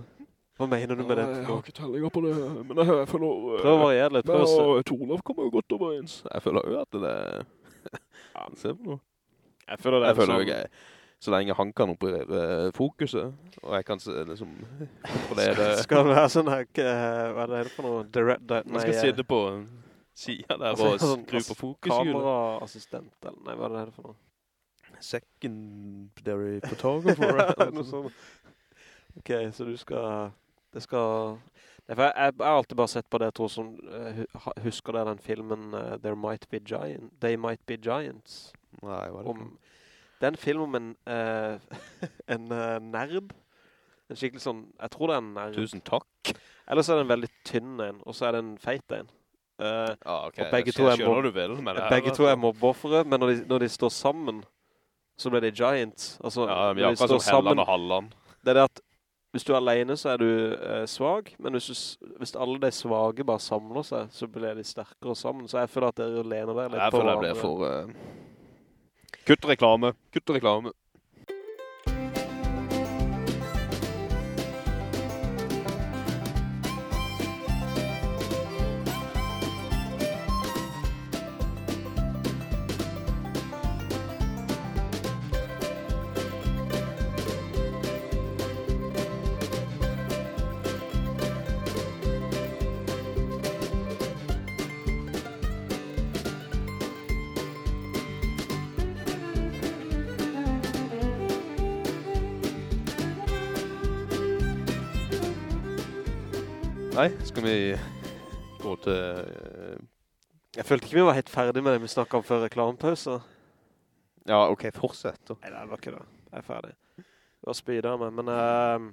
Hva mener du med det? Jeg har ikke tellinger på det, men jeg føler... Prøv å variere litt. Prøv å se. Torlof kommer jo godt overens. Jeg føler jo at det er... *laughs* Se på noe. Jeg føler det er Jeg føler sånn- jo ikke, så lenge han kan operere fokuset, og jeg kan se, liksom, *laughs* kontrollere... Skal det være sånn her, eh, hva er det for noe? Direct, Nei, Man skal eh, sitte på siden der altså, og sånn skru på fokushjulet. Kameraassistent, eller nei, hva er det for noe? Secondary photographer. eller *laughs* noe sånt. Ok, så du skal, det skal... Jeg, jeg har alltid bare sett på det, jeg tror som, uh, husker det den filmen uh, There Might Be Giant, They Might Be Giants? Nei, hva er det Om, det er en film om en, uh, *laughs* en nerd. En skikkelig sånn, jeg tror det er en nerd. Tusen takk. Eller så er det en veldig tynn en, og så er det en feit en. Uh, ah, okay. Og begge jeg to er vil her, Begge to er mobboffere, men når de, når de står sammen, så blir de giants. Altså, Ja, de er akkurat som Helland og Halland. det er det at hvis du er alene så er du eh, svag, men hvis, du, hvis alle de svage bare samler seg, så blir de sterkere sammen. Så jeg føler at dere lener dere litt Jeg på føler jeg blir for... Uh... Kutt reklame. Kutt reklame. Skal vi gå til... eh, Jeg følte ikke vi var helt ferdig med det vi snakket om før reklamepauser. Ja, ok, fortsett da. Nei, det var ikke det. Jeg er ferdig. Det var spydet med, men eh,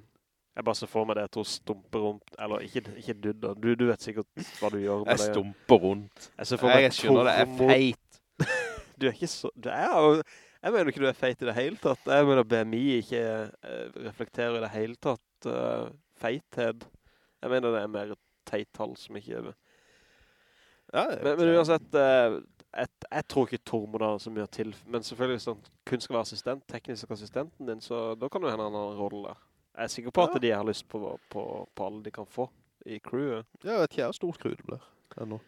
jeg bare så for meg det to stumper rundt, eller ikke, ikke du da. Du, du vet sikkert hva du gjør med Jeg det. stumper rundt. Jeg Jeg skjønner det, jeg er feit. *laughs* Du er ikke så... Du er jo... Jeg mener ikke du er feit i det hele tatt. Jeg mener BMI ikke eh, reflekterer i det hele tatt uh, feithed. Jeg mener det er mer et teittall som ikke... Ja, Men, men uansett, eh, jeg, tror ikke Tormod har så mye til. Men selvfølgelig, han kun skal være assistent, teknisk assistenten din, så da kan du hende en annen rolle der. Jeg er sikker på at Ja. de har lyst på, på, på alle de kan få i crewet. Jeg vet ikke hvor stort crew det blir. Ennå.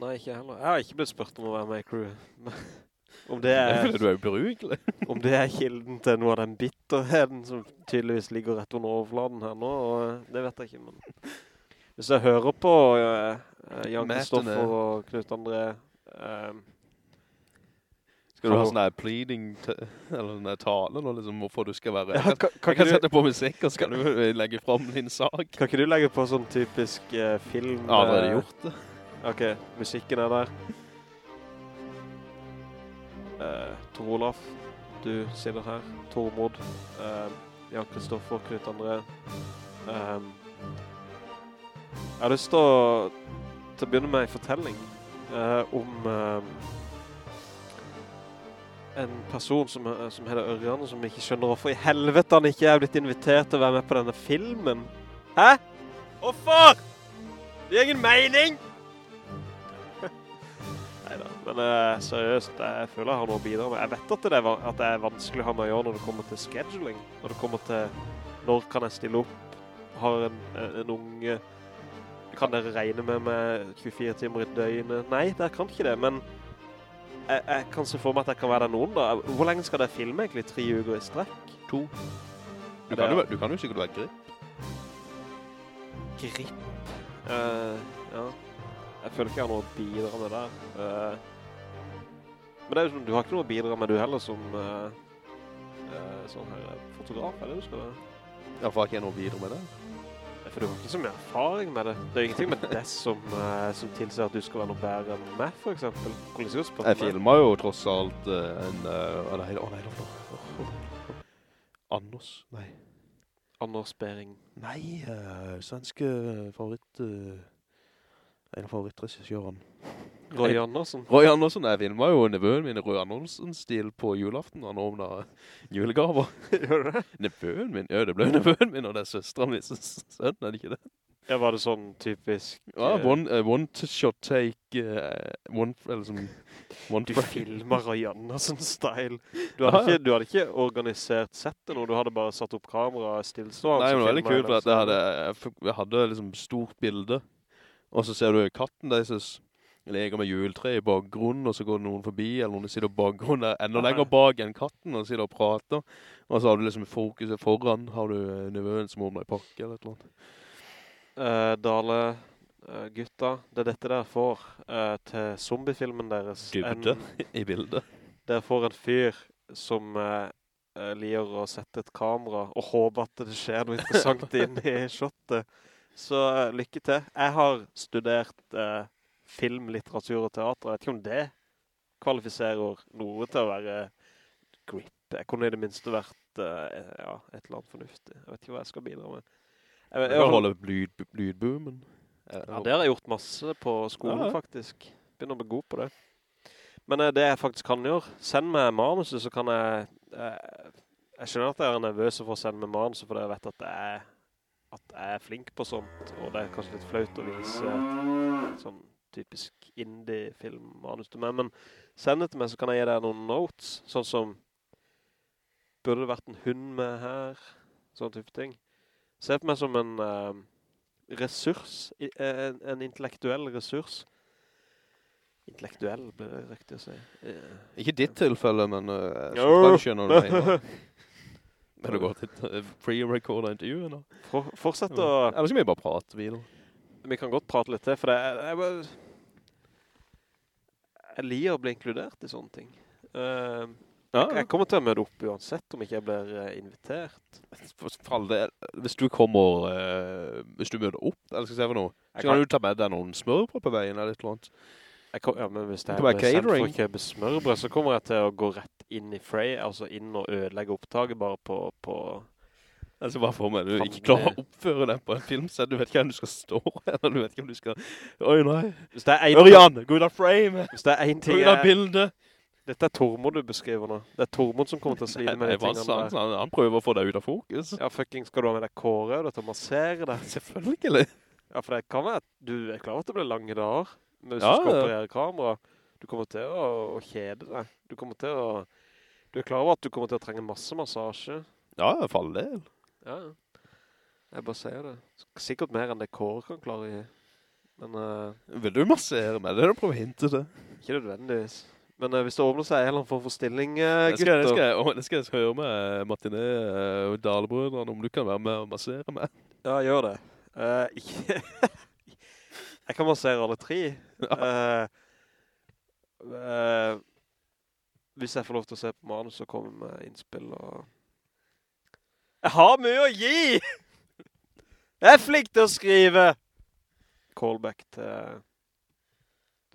Nei, ikke heller. Jeg har ikke blitt spurt om å være med i crewet. *laughs* Om det er er... du er ubrukelig. *laughs* Om det er kilden til noe av den bitterheden som tydeligvis ligger rett under overfladen her nå, og eh, det vet jeg ikke, men... Hvis jeg hører på uh, Jan Kristoffer og Knut André, um, Skal du ha sånn her pleading, eller sånn her tale nå, liksom, hvorfor du skal være... ja, kan, kan, jeg kan du, sette på musikk, og skal du legge frem din sak. kan ikke du legge på sånn typisk uh, film? det har gjort det. Ok, musikken er der. uh, Tor Olaf, du sitter her. Tormod, uh, Jan Kristoffer, Knut André. Eh, jeg har lyst til å, til å begynne med en fortelling eh, om eh, en person som, eh, som heter Ørjan, som ikke skjønner hvorfor i helvete han ikke er blitt invitert til å være med på denne filmen. Hæ? Hvorfor? Det gir ingen mening! *laughs* Neida, men eh, seriøst, jeg føler jeg har noe å bidra med. Jeg vet at det, er, at det er vanskelig å ha med å gjøre når det kommer til scheduling. Når det kommer til når kan jeg stille opp, har en, en unge, kan dere regne med med 24 timer i døgnet? Nei, dere kan ikke det, men jeg, jeg kan se for meg at jeg kan være der noen da. Hvor lenge skal dere filme egentlig? Tre uker i strekk? To. Du kan, jo, du kan jo sikkert være grip. Grip. Uh, ja. Jeg føler ikke jeg har noe å bidra med der. Uh, men det er jo sånn, du har ikke noe å bidra med du heller som uh, sånn her fotograf, er det du skal være? har ikke jeg noe bidra med det. For du har ikke så mye erfaring med det. Det er ingenting med det som, uh, som tilsier at du skal være noe bedre enn meg, for eksempel. Jeg filmer jo tross alt uh, en... Uh, nei, å nei, da. *laughs* Anders, nei. Anders Bering. Nei, uh, svenske favoritt... en av favorittregissørene. Roy Andersen. Roy Andersen, jeg filmet jo nevøen min i Roy Andersen-stil på julaften. Han åpnet julegaver. *laughs* Gjør det? Nevøen min? Ja, det ble nevøen min, og det er søsteren min, sønn, er det ikke det? Ja, var det sånn typisk... Ja, eh, one, uh, one shot take, uh, one, eller sånn... one Du filmer Roy Andersen-style. Du, *laughs* hadde Ja, du hadde ikke organisert settet noe, du hadde bare satt opp kamera stillstående. Nei, men det var veldig kult, for at jeg hadde, jeg, jeg hadde liksom stort bilde, og så ser du katten deres leger med juletre i bakgrunnen, og så går noen forbi, eller noen sitter bakgrunnen der, enda lenger bak enn katten, og sitter og prater, og så har du liksom fokuset foran, har du nivåen nevøen som åpner i pakke, eller et eller annet. Eh, Dale, uh, gutta, det er dette dere får uh, til zombiefilmen deres. Dybde *laughs* i bildet. dere får en fyr som eh, eh, liker å sette et kamera og håper at det skjer noe interessant *laughs* inn i shotet. Så eh, lykke til. Jeg har studert eh, film, litteratur og teater. Jeg vet ikke om det kvalifiserer noe til å være grip. Jeg kunne i det minste vært uh, ja, et eller annet fornuftig. Jeg vet ikke hva jeg skal bidra med. Jeg, Jeg jeg, holde lyd, lydboomen. ja, det har jeg gjort masse på skolen Ja, ja. faktisk. Begynner å bli god på det. Men uh, det jeg faktisk kan gjøre, send meg manuset, så kan jeg... Uh, jeg skjønner at jeg er nervøs for å sende meg manuset, for jeg vet at jeg, er, at jeg er flink på sånt, og det er kanskje litt flaut å vise sånn typisk indie-film-manus til meg, men send det til meg, så kan jeg gi deg noen notes, sånn som Burde det vært en hund med her? Sånn type ting. Se på meg som en uh, ressurs, eh, en, en intellektuell ressurs. Intellektuell, blir det riktig å si. Uh, Ikke ditt tilfelle, men uh, jeg jeg skjønner du mener. Men det går til pre-recorda intervjuet nå. For, fortsett å... Eller skal vi bare prate videre? Vi kan godt prate litt til, for det er... Jeg, bare, jeg liker å bli inkludert i sånne ting. Uh, Ja, jeg kommer til å møte opp uansett om ikke jeg blir eh, invitert. del, hvis du kommer, eh, hvis du møter opp, eller skal jeg se for noe, så kan du ta med deg noen smørbrød på veien eller et eller annet. Kom, ja, men hvis Det kan være sendt for å kjøpe smørbrød, så kommer jeg til å gå rett inn i Frey, altså inn og ødelegge opptaket bare på... på Altså bare for meg, du ikke klarer å oppføre deg på en filmsett, du vet ikke hvem du skal stå, eller du vet ikke om du skal, oi nei, Hvis det er en, Ørjan, gå ut av frame, hvis det er en gå ting ut av bildet. Dette er Tormod du beskriver nå. Det er Tormod som kommer til å slide med de tingene sant, han, han prøver å få deg ut av fokus. Ja, fucking, skal du ha med deg Kåre og å massere deg? *laughs* Selvfølgelig. Ja, for det kan være at du er klar over at det blir lange dager. Men hvis Ja, du skal operere kamera, du kommer til å, å kjede deg. Du kommer til å... Du er klar over at du kommer til å trenge masse massasje. Ja, i hvert fall del. Ja. Jeg bare sier det. Sikkert mer enn det Kåre kan klare i. Men Uh, Vil du massere meg? Det er du prøver å hinte det. ikke nødvendigvis. Men uh, hvis det åpner seg en eller annen form for stilling, uh, Det skal, det skal, jeg, å, det skal jeg høre med Martinet eh, og Dalebrødrene om du kan være med og massere meg. Ja, gjør det. *laughs* Jeg kan massere alle tre. Hvis jeg får lov til å se på manus, så kommer med innspill og... Jeg har mye å gi! Jeg er flink til å skrive! Callback til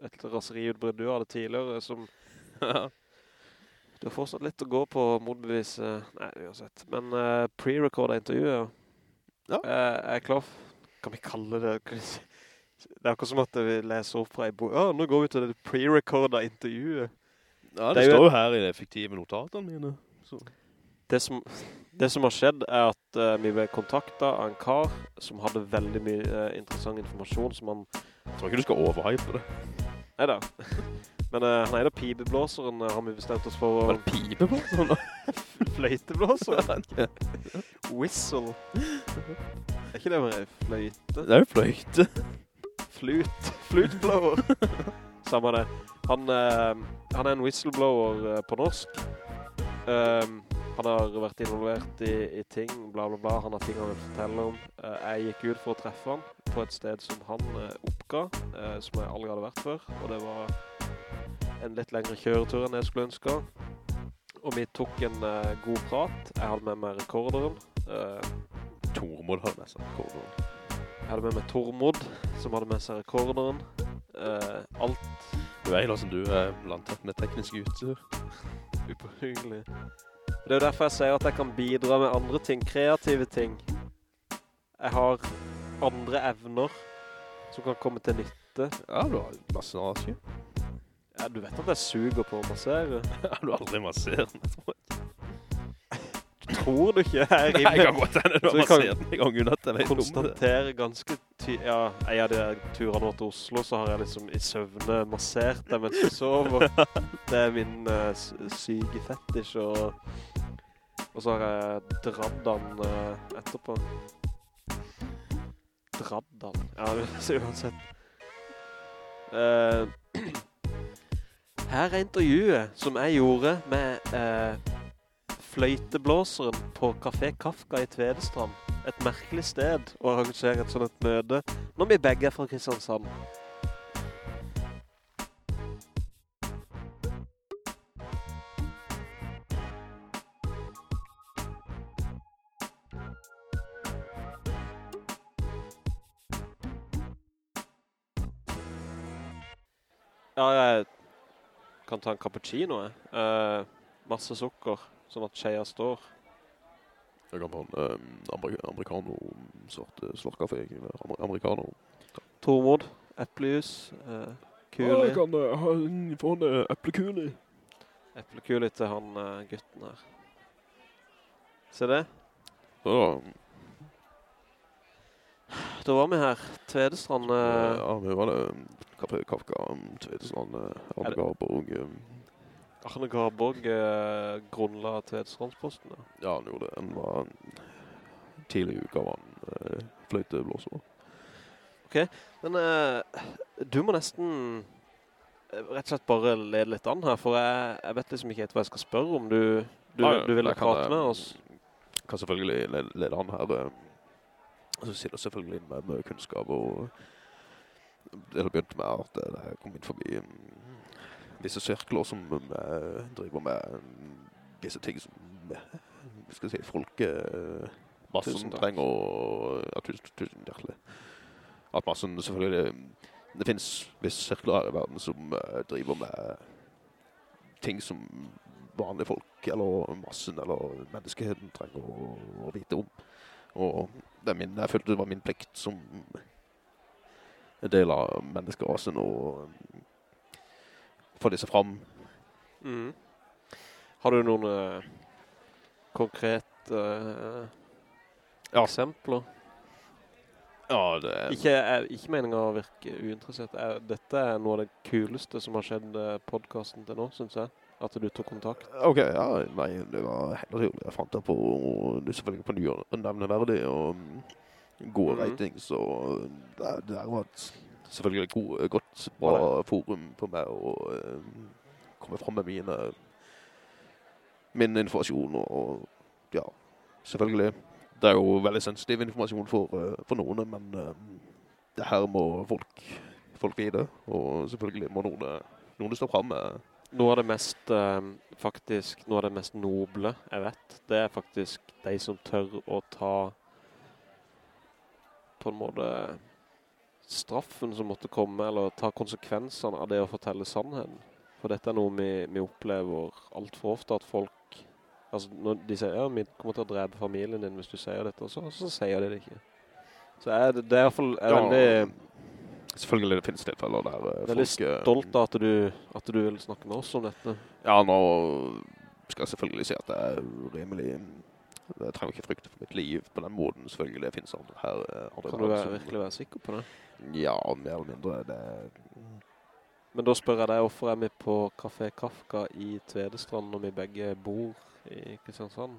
et raseriutbrudd du hadde tidligere, som du har fortsatt litt å gå på modbevis. Nei, uansett. Men uh, pre-recordet intervjuet, ja. Ja. Eh, jeg er klar. Kan vi kalle det... vi si- Det er akkurat som at vi leser opp fra en bok. Ja, nå går vi til det pre-recordet intervjuet. Ja, Det det, står jo her i de effektive notatene mine. Så. Det som, det som har skjedd er at uh, vi ble kontaktet av en kar som hadde veldig mye uh, interessant informasjon som han... Jeg tror ikke du skal overhype det. Neida. *laughs* Men uh, han er da pibeblåseren, har vi bestemt oss for. Var det pibeblåseren sånn? *laughs* Fløyteblåseren? *laughs* Whistle. Er ikke det med fløyte? Det er jo fløyte. Flut. Flutblower. Samme det. Han, han er en whistleblower på norsk. Um, han har vært involvert i, i ting, bla bla bla. Han har ting han vil fortelle om. Eh, jeg gikk ut for å treffe han på et sted som han eh, oppga, eh, som jeg aldri hadde vært før. Og det var en litt lengre kjøretur enn jeg skulle ønske. Og vi tok en uh, god prat. Jeg hadde med meg rekorderen. Uh, Tormod hadde med seg rekorderen. jeg hadde med meg Tormod, som hadde med seg rekorderen. Uh, alt Du er jo som du er blant annet med teknisk utstyr. *laughs* Ubehyggelig. Det er jo derfor jeg sier at jeg kan bidra med andre ting, kreative ting. Jeg har andre evner som kan komme til nytte. Ja, du har massasje. Ja, du vet at jeg suger på å massere. *laughs* Ja, du har aldri massert tror jeg. Tror du ikke? Jeg Nei, jeg kan godt hende du har massert den en gang under at jeg vet om det. konstatere ganske tydelig, Ja, jeg hadde turen nå til Oslo, så har jeg liksom i søvne massert deg mens du sover. *laughs* Det er min uh, syke fetisj, og, og så har jeg dratt den uh, etterpå. Dratt den? Ja, det er uansett. Uh, *clears throat* her er intervjuet som jeg gjorde med uh, fløyteblåseren på Café Kafka i Tvedestrand. Et merkelig sted å arrangere et sånt møte når vi begge er fra Kristiansand. Ja, jeg kan ta en cappuccino, jeg. Eh, masse sukker, sånn at Cheia står. Jeg kan få en um, amerik americano, svart, svart kaffe, amer americano. Tormod, eplejus, eh, Jeg kan uh, få en uh, eplekuli. Eplekuli til han eh, gutten her. Se det. Ja, Da var vi her. Tvedestrand. eh, ja, vi var det Kaffe Kafka, Tvedestrand, uh, Er Arne Garborg. Um, Arne Garborg eh, grunnla Tvedstrandsposten. Ja. ja, han gjorde det. Han var en tidlig uke av en uh, fløyteblåser. Men eh, du må nesten eh, rett og slett bare lede litt an her, for jeg, jeg vet liksom ikke helt hva jeg skal spørre om. Du, du, Nei, du ville jeg prate eh, med oss. Kan selvfølgelig lede, lede an her. Uh, så sitter jeg selvfølgelig inn med, med kunnskap og det har begynt med at jeg kom inn forbi um, visse sirkler som eh, driver med um, visse ting som uh, skal si, folkemassen Tusen trenger og ja, tusen, tusen hjertelig. At massen selvfølgelig det finnes visse sirkler her i verden som driver med ting som vanlige folk, eller massen, eller menneskeheten trenger å, å vite om. Og det min, jeg følte det var min plikt som en del av menneskerasen um, få disse fram. Mm. Har du noen uh, konkrete uh, Ja. eksempler? Ja, det er... Ikke, jeg, ikke meningen å virke uinteressert. Jeg, dette er noe av det kuleste som har skjedd eh, podcasten til nå, synes jeg. At du tok kontakt. Ok, ja, nei, det var helt naturlig. Jeg fant det på, det er selvfølgelig på nye nevneverdig og gode mm -hmm. ratings, og det, det var et selvfølgelig god, godt, bra forum på meg å um, komme frem med mine, min informasjon, og, og ja, selvfølgelig. Det er jo veldig sensitiv informasjon for, uh, for noen, men um, det her må folk, folk vide, og selvfølgelig må noen, noen stå frem med Noe av det mest, eh, faktisk, noe av det mest noble jeg vet, det er faktisk de som tør å ta på en måte straffen som måtte komme, eller ta konsekvensene av det å fortelle sannheten. For dette er noe vi, vi opplever alt for ofte, at folk, altså når de sier, ja, vi kommer til å drepe familien din hvis du sier dette, så, så sier de det ikke. Så er det, det er i hvert fall er Ja, veldig, Selvfølgelig det finnes tilfeller der folk... veldig folk... eh, stolt av at du, at du vil snakke med oss om dette. Ja, nå skal jeg selvfølgelig si at det er rimelig... Jeg trenger ikke frykte for mitt liv på den måten. Selvfølgelig det finnes andre her. eh, Andre Kan du være, virkelig være sikker på det? Ja, mer eller mindre. Det, Men da spør jeg deg, hvorfor er vi på Café Kafka i Tvedestrand når vi begge bor i Kristiansand?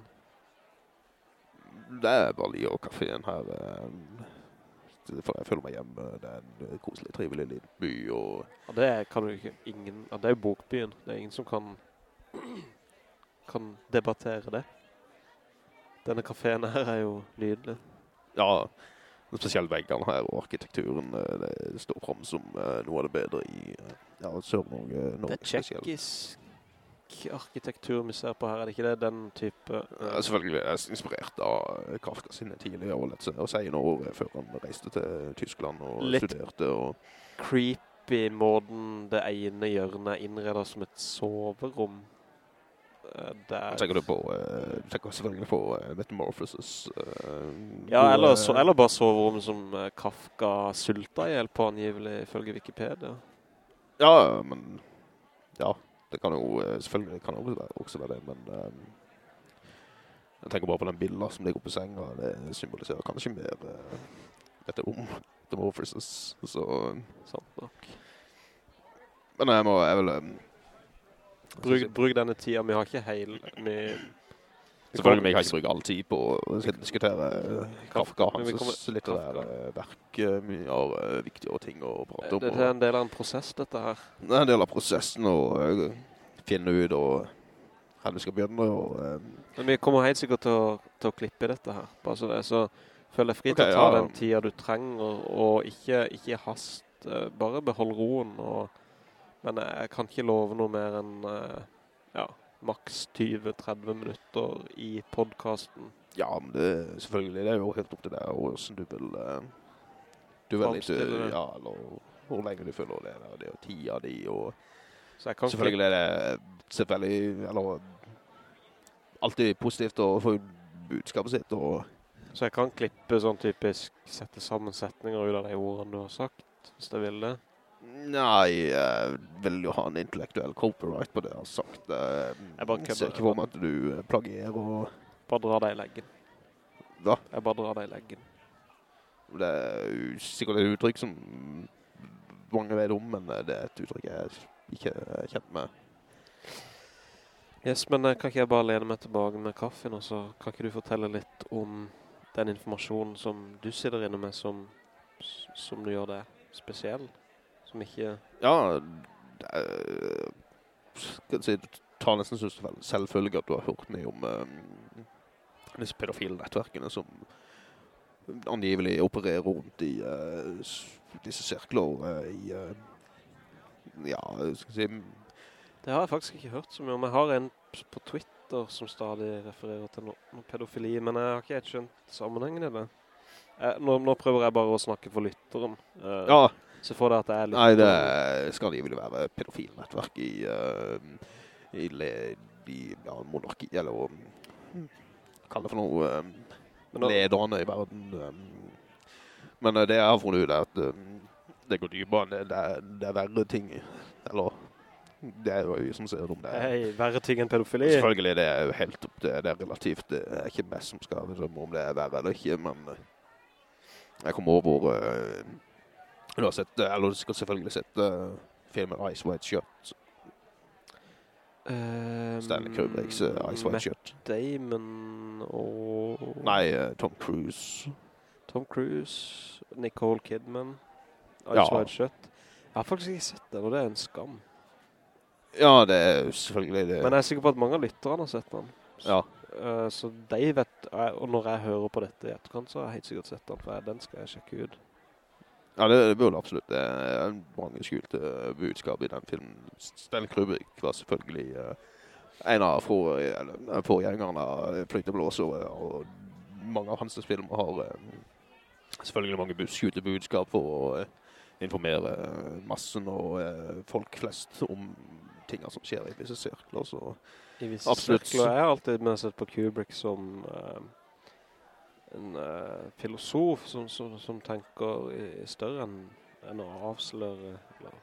det er bare lige og kaféen her. eh, for jeg føler meg hjemme. Det er en eh, koselig, trivelig liten by, og Ja, det kan du ikke ingen... Ja, det er jo bokbyen. Det er ingen som kan... kan debattere det. Denne kaféen her er jo nydelig. ja, spesielt veggene her og arkitekturen, eh, det står frem som eh, noe av det bedre i eh, ja, Sør-Norge, Det er tjekkisk arkitektur vi ser på her, er det ikke det? Den type... Ja, selvfølgelig er jeg inspirert av Kafka sine tidligere og, lett, og senere år før han reiste til Tyskland og Litt- studerte. Og, creepy måten det ene hjørnet er innredet som et soverom. Eh, Der... tenker du på, uh, tenker selvfølgelig på uh, Metamorphosis. Uh, Ja, eller, så, eller bare soverom som Kafka sulta ihjel på angivelig, ifølge Wikipedia. Ja, men ja, det kan jo selvfølgelig kan det også være, det, men Um, jeg tenker bare på den bilden som ligger oppe i senga, det symboliserer kanskje mer dette om Metamorphosis, så Sant nok. men jeg må, jeg vil eh, Bruk, bruk denne tida, vi har ikke heil... Vi, Selvfølgelig, jeg kan ikke bruke all tid på å diskutere eh, Kafka, vi hans litterære verk. eh, Mye av viktige viktigere ting å prate om. det er en del av en prosess, dette her. Det er en del av prosessen å eh, finne ut og hvor vi skal begynne. Og, eh, Men vi kommer helt sikkert til å, til å klippe dette her. Bare så det, så føler jeg fri til å ta ja. den tida du trenger, og ikke, ikke hast. eh, Bare behold roen. Og, men jeg, jeg kan ikke love noe mer enn eh, ja, maks 20-30 minutter i podcasten. ja, men det, selvfølgelig, det er jo helt opp til deg hvordan du vil eh, du vil litt, ja, eller hvor lenge du føler det og det er jo tida di, og Så jeg kan selvfølgelig er det selvfølgelig, eller alltid positivt å få budskapet sitt, og så jeg kan klippe sånn typisk sette sammensetninger ut av de ordene du har sagt, hvis jeg vil det. Nei, jeg vil jo ha en intellektuell copyright på det jeg har sagt. Eh, Jeg bare kødder. ser ikke for meg at du plagerer plagierer og Bare dra deg i leggen. Hva? Jeg bare drar deg i leggen. Det er sikkert et uttrykk som mange vet om, men eh, det er et uttrykk jeg ikke er kjent med. Yes, men eh, kan ikke jeg bare lene meg tilbake med kaffen, og så kan ikke du fortelle litt om den informasjonen som du sitter inne med, som, som du gjør det spesiell? Som ikke... Ja, er, skal si, tar nesten selvfølgelig at du har hørt mye om eh, disse pedofile nettverkene som angivelig opererer rundt i uh, disse sirkler uh, i, uh, ja, skal si, Det har jeg faktisk ikke hørt så mye om. Jeg har en på Twitter som stadig refererer til noe, noe pedofili, men jeg har ikke helt skjønt sammenhengen i det. Eh, nå, nå prøver jeg bare å snakke for lytteren. Eh, ja, Så får det at det er litt... Nei, det skal angivelig være pedofilnettverk i, uh, i, le- i ja, monarki, eller hva kalle det for noe um, Men lederne i verden. Um, men uh, det jeg har funnet ut er at um, det går dypere enn det, det, det er verre ting. Eller, det er jo jeg som ser det om det. Hei, verre ting enn pedofili. Selvfølgelig det er jo helt opp til, det er relativt, det er ikke mest som skal liksom, om det er verre eller ikke, men jeg kom over, uh, du har sett, eller du skal selvfølgelig sett uh, filmen Ice White Shirt. Um, Stanley Kubricks uh, Ice White Matt Shut. Damon og... Nei, uh, Tom Cruise. Tom Cruise, Nicole Kidman, Ice Ja. White Shirt. Jeg har faktisk ikke sett den, og det er en skam. Ja, det er selvfølgelig det. Men jeg er sikker på at mange av lytterne har sett den. ja, uh, så de vet, eh, og når jeg hører på dette i etterkant, så har jeg helt sikkert sett den, for den skal jeg sjekke ut. Ja, det, det burde absolutt. Det er mange skjulte uh, budskap i den filmen. Stanley Kubrick var selvfølgelig uh, en av for, uh, forgjengerne av Flyteblåser, og mange av hans filmer har uh, selvfølgelig mange skjulte budskap for å uh, informere uh, massen og uh, folk flest om tingene som skjer i visse sirkler. Så I visse Absolutt. sirkler. Jeg har alltid sett på Kubrick som eh, en uh, filosof som, som, som tenker i, større enn enn å avsløre eller,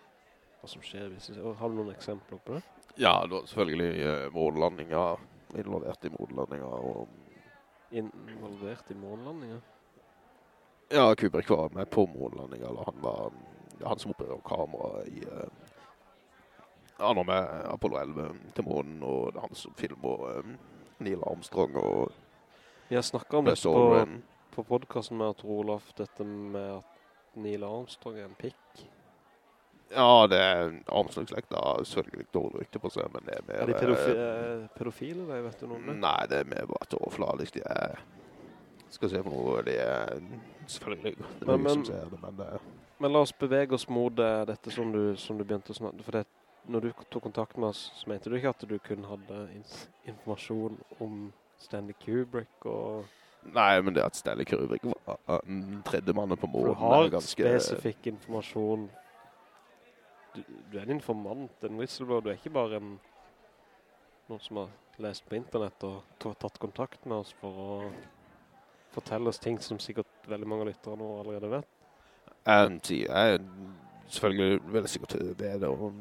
hva som skjer. Har du noen eksempler på det? ja, det var selvfølgelig uh, månelandinger, involvert i månelandinger og Involvert i månelandinger? Ja, Kubrick var med på månelanding, eller han var han som opererer kamera i uh, Han var med Apollo 11 til månen, og han som filmer um, Neil Armstrong og Vi har snakket om det på, på podcasten med at Olaf, dette med at Neil Armstrong er en pikk? Ja, det er Armstrong-slekt har selvfølgelig dårlig rykte på seg, men det er mer... Er de pedofi eh, eh, pedofile, det, Vet du noe om det? Nei, det er mer bare et overfladisk. De er... Skal se på noe, de er... Selvfølgelig, det er Men- men- ser det, men det er... Men la oss bevege oss mot eh, dette som du, som du begynte å snakke For det, når du tok kontakt med oss, så mente du ikke at du kun hadde informasjon om Stanley Kubrick og Nei, men det at Stanley Kubrick var den tredje mannen på For du har ganske... spesifikk informasjon. Du, du er en informant, en whistleblower. Du er ikke bare en noen som har lest på internett og tatt kontakt med oss for å fortelle oss ting som sikkert veldig mange lyttere nå allerede vet. Sier- jeg selvfølgelig veldig sikkert det er det, og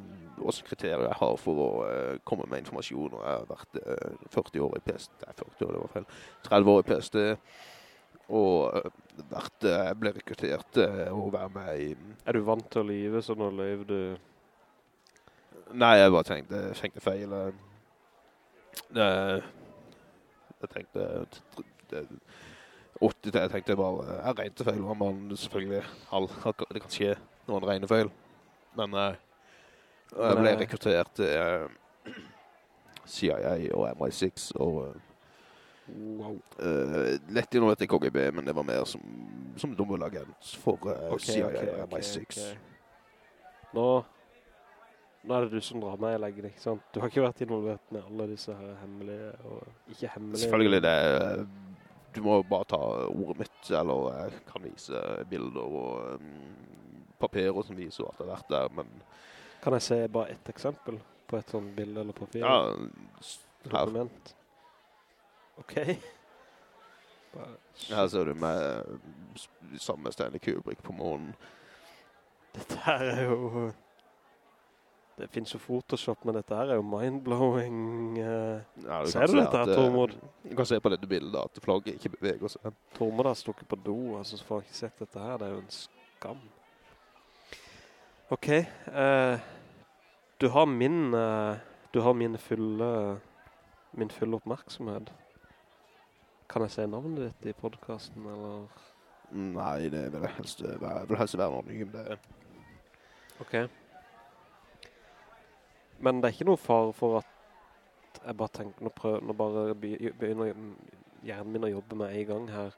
også kriterier jeg har for å uh, komme med informasjon. Og jeg har vært uh, 40 år i PST, nei 40 år, det var feil, 30 år i PST, og uh, vært, eh, ble rekruttert å være med i... Er du vant til å leve så nå løy du... Nei, jeg bare tenkte, tenkte feil. eh. Det, jeg tenkte... Det, 80 til, jeg tenkte bare, jeg regnte feil, og man selvfølgelig, all, det kan skje når regnefeil. Men eh, jeg ble eh, rekruttert til eh, CIA og MI6, og eh, Wow. eh, lett innom til KGB, men det var mer som, som dommelagent for eh, Ok, CIA og ok, MI6. Okay. Nå, nå er det du som drar meg i leggen, ikke sant? Du har ikke vært involvert med alle disse her hemmelige og ikke hemmelige. Selvfølgelig det er, du må bare ta ordet mitt, eller jeg kan vise bilder og um, papirer som viser at det har vært der, men Kan jeg se bare ett eksempel på et sånt bilde eller papir? ja, her. Ok. Her ser du med samme Stanley Kubrick på morgenen. Dette her er jo... Det finnes jo Photoshop, men dette her er jo mindblowing. Ja, du Ser du se dette her, eh, Tormod? Du kan se på dette bildet at flagget ikke beveger seg. Tormod har stukket på do, altså så får han ikke sett dette her. Det er jo en skam. Ok. Uh, du har min... uh, du har min fulle... Min fulle oppmerksomhet. Kan jeg se navnet ditt i podcasten, eller... Nei, det vil jeg helst være, jeg vil helst være anonym. Det Ok. Men det er ikke noe far for at jeg bare tenker, nå, prøver, nå bare begynner hjernen min å jobbe med en gang her.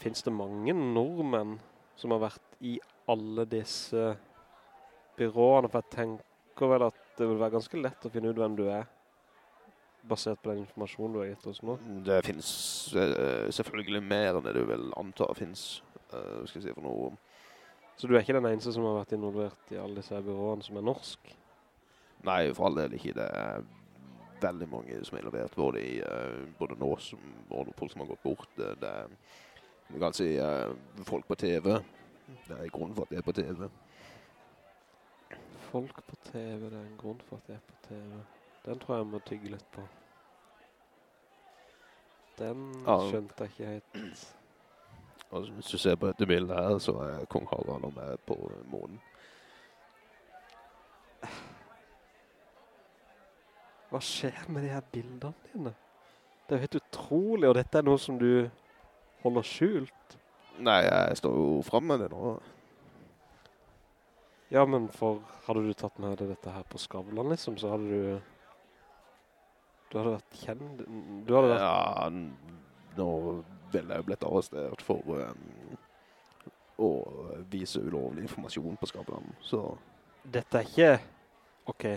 Finns det mange nordmenn som har vært i alle disse byråene? For jeg tenker vel at det vil være ganske lett å finne ut hvem du er, basert på den informasjonen du har gitt oss nå. Det finnes uh, selvfølgelig mer enn det du vil anta finnes. Uh, skal jeg si for noe Så du er ikke den eneste som har vært involvert i alle disse byråene som er norsk? Nei, for all del ikke. Det er veldig mange som er involvert, både, i, uh, både nå som, og folk som har gått bort. Det, det vi kan si, folk på TV. Det er grunnen for at det er på TV. Folk på TV, det er en grunn for at jeg er på TV. Den tror jeg må tygge litt på. Den skjønte jeg ikke helt. Og hvis du ser på dette bildet her, så er Kong Harald med på månen. Hva skjer med de her bildene dine? Det er jo helt utrolig, og dette er noe som du holder skjult. Nei, jeg står jo frem med det nå. Ja, men for, hadde du tatt med deg dette her på Skavlan liksom, så hadde du... Du hadde vært kjent... Du hadde vært... Ja, nå ville jeg jo blitt arrestert for um, å vise ulovlig informasjon på Skavlan, så... Dette er ikke... Ok,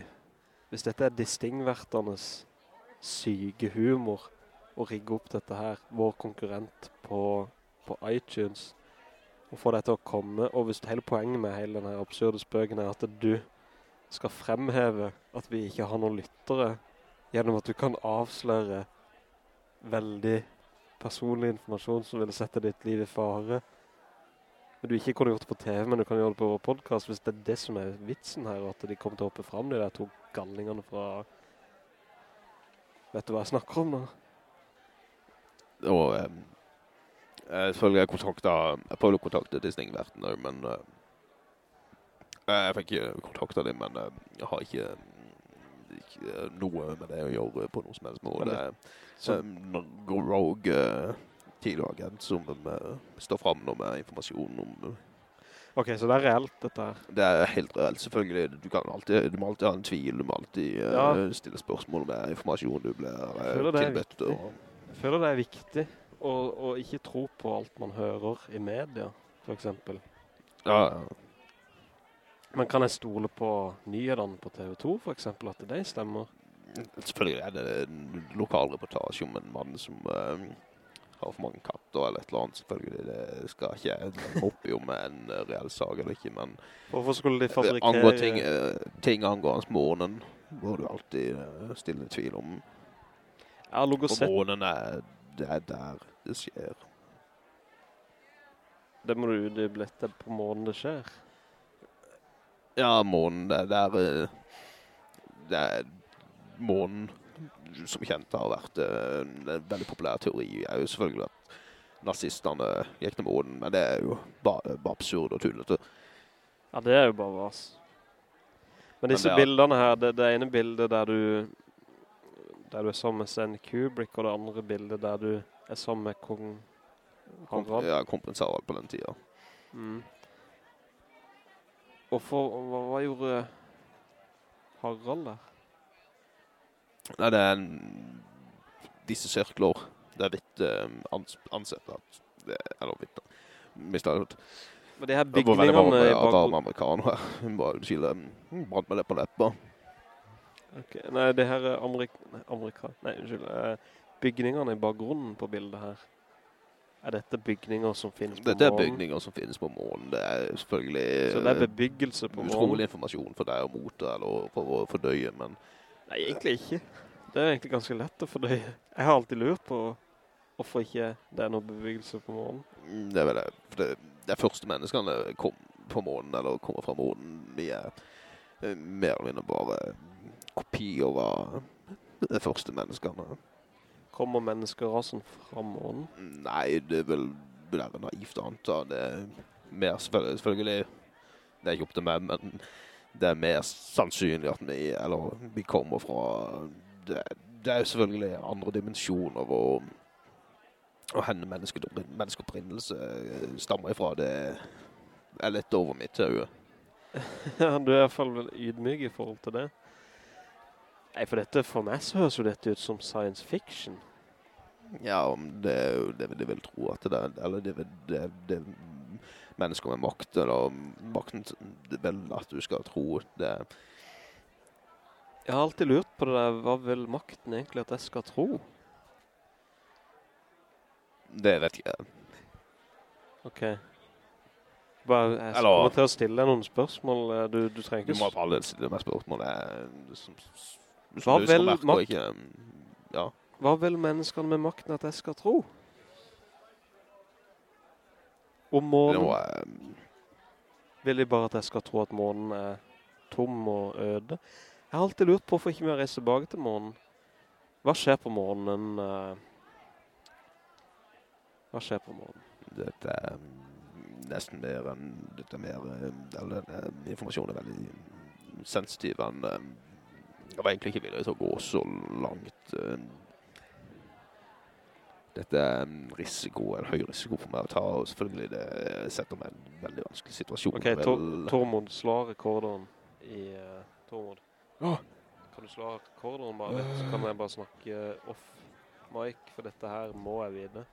hvis dette er distingverternes syke humor å rigge opp dette her, vår konkurrent på, på iTunes, og få deg til å komme, og hvis hele poenget med hele denne absurde spøken er at du skal fremheve at vi ikke har noen lyttere, gjennom at du kan avsløre veldig personlig informasjon som vil sette ditt liv i fare, men du ikke kunne gjort det på TV, men du kan gjøre det på vår podcast, hvis det er det som er vitsen her, at de kommer til å hoppe frem, de der to gallingene fra... Vet du hva jeg snakker om nå? Og um, jeg selvfølgelig jeg kontaktet, jeg prøvde å kontakte Disney-verten også, men uh, jeg fikk ikke kontakta dem, men uh, jeg har ikke, ikke noe med det å gjøre på noe som helst måte. Det det- er Rogue tidligere agent som står frem nå med informasjon om Ok, så det er reelt dette her. Det er helt reelt, selvfølgelig. Du, kan alltid, du må alltid ha en tvil, du må alltid eh, Ja. stille spørsmål er informasjon du blir det tilbedt. og- Jeg føler det er viktig å, og ikke tro på alt man hører i media, for eksempel. Ja, ja. Men kan jeg stole på nyhetene på TV 2, for eksempel, at det stemmer? Selvfølgelig er det en lokal reportasje om en mann som eh, har for mange katter eller et eller annet. Selvfølgelig, det skal ikke jeg *laughs* hoppe om en reell sak eller ikke, men Hvorfor skulle de fabrikere... angår ting, uh, ting angående månen, hvor du alltid uh, stiller tvil om. Jeg har ligget og Og sett, er, det er der det skjer. det må du utdype litt, på månen det skjer. Ja, månen, det er der eh, det er månen som kjent har vært eh, en veldig populær teori. er jo selvfølgelig at nazistene gikk til månen, men det er jo bare, bare absurd og tullete. Ja, det er jo bare vas. Men disse men er- bildene her, det, det ene bildet der du, der du er sammen med Stanley Kubrick, og det andre bildet der du er sammen med kong Harald. ja, kompensarer på den tiden. Mm. Hvorfor, hva, hva gjorde Harald der? Nei, det er en, disse sirkler, det er vitt eh, ans, ansett at det, eller vitt, mistet Men det her Det varm, bygningene i bakgrunnen... Hun bare skylder, brant med det på leppa. Ok, Nei, det her er Amerik... Nei, Amerika... Nei, unnskyld. eh, bygningene i bakgrunnen på bildet her. Er dette bygninger som finnes på Dette er månen? bygninger som finnes på månen. Det er selvfølgelig Så det er bebyggelse på månen? utrolig informasjon for deg å deg, eller for å fordøye, men Nei, egentlig ikke. Det er egentlig ganske lett å fordøye. Jeg har alltid lurt på hvorfor ikke det er noe bebyggelse på månen. mm, det er vel det. Det, det er første menneskene kom på månen, eller kommer fra månen. Vi er eh, mer eller mindre bare kopier over de første menneskene. Kommer menneskerasen fra månen? Nei, det er vel det er naivt å anta. Det er mer selvfølgelig, det er ikke opp til meg, men det er mer sannsynlig at vi, eller vi kommer fra, det, det er selvfølgelig andre dimensjoner hvor og henne menneskeopprinnelse stammer ifra. Det er litt over mitt øye. *laughs* Ja, du er i hvert fall vel ydmyk i forhold til det. Nei, for dette, for meg så høres jo dette ut som science fiction. Ja, det det vil jeg tro at det er, eller det, det, det mennesker med makt, eller makten, vil at du skal tro det. Jeg har alltid lurt på det der, hva vil makten egentlig at jeg skal tro? Det vet jeg. Ok. Bare, jeg Eller- kommer til å stille deg noen spørsmål. eh, Du, du trenger Du må s- for stille meg spørsmål. Det, som, Hva vel makt- Ikke, ja. Hva vil menneskene med makten at jeg skal tro? Om månen Nå, eh, vil de bare at jeg skal tro at månen er tom og øde. Jeg har alltid lurt på hvorfor ikke vi har reist tilbake til månen. Hva skjer på månen? eh? Hva skjer på månen? dette er nesten mer dette er mer, eh, eller informasjonen er veldig sensitiv enn jeg var egentlig ikke villig til å gå så langt. eh. Dette er en risiko, en høy risiko for meg å ta, og selvfølgelig det setter meg i en veldig vanskelig situasjon. Ok, Tor. Tormod, slå rekorderen i uh, Tormod. Ja. Kan du slå rekorderen bare litt, så kan jeg bare snakke off mic, for dette her må jeg vite.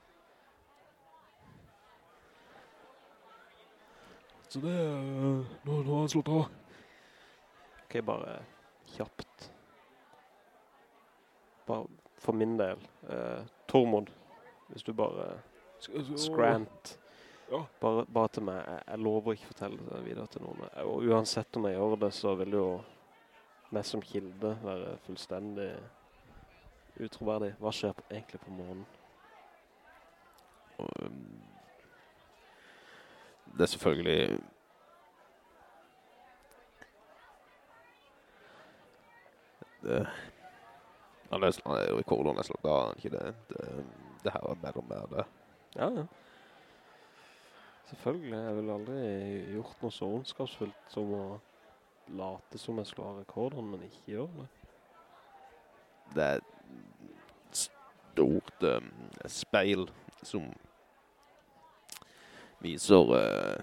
Så det er, nå, nå har han slått av. Ok, bare kjapt. Bare for min del. Uh, Tormod, hvis du bare Scrant. Ja. Bare, bare til meg. Jeg, jeg lover ikke å fortelle det videre til noen. Og uansett om jeg gjør det, så vil det jo meg som kilde være fullstendig utroverdig. Hva skjer på, egentlig på månen? Og, um, Det er selvfølgelig det, Han er, han er rekordene slått av, ikke det? Det, det her er mer og mer det. Ja, ja. Selvfølgelig. Jeg ville aldri gjort noe så ondskapsfullt som å late som jeg slår rekorderen, men ikke gjør det. Det er et stort um, speil som viser *clears throat* uh,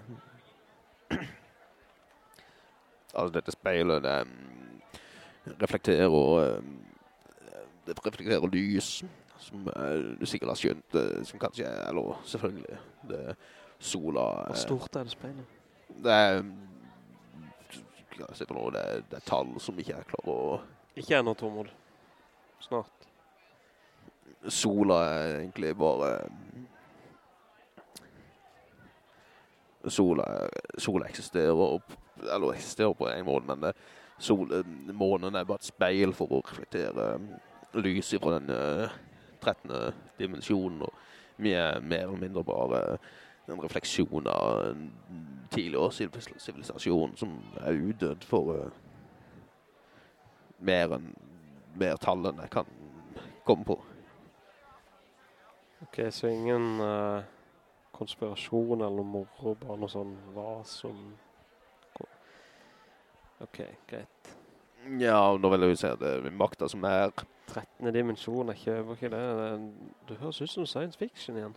altså dette speilet, det mm, reflekterer, og det reflekterer lys, som eh, du sikkert har skjønt, eh, som kanskje, er- eller selvfølgelig, det er sola. Hvor eh, stort er det speilet? Det er, jeg se på noe, det er, det er tall som ikke er klar å... Ikke ennå, Tormod. Snart. Sola er egentlig bare... Sola, sola eksisterer, opp, eller eksisterer på en måte, men det, sol, månen er bare et speil for å reflektere lys fra den eh, 13. dimensjonen, og vi er mer eller mindre bare en refleksjon av tidligere sivil- sivilisasjon som er udød for eh, mer enn mer tall enn jeg kan komme på. Ok, så ingen uh, konspirasjon eller noe moro, bare noe sånn hva som... Ok, greit. Ja, da vil jeg jo si at det er makta som er 13. dimensjon, jeg ikke, ikke det? det? Du høres ut som science fiction igjen.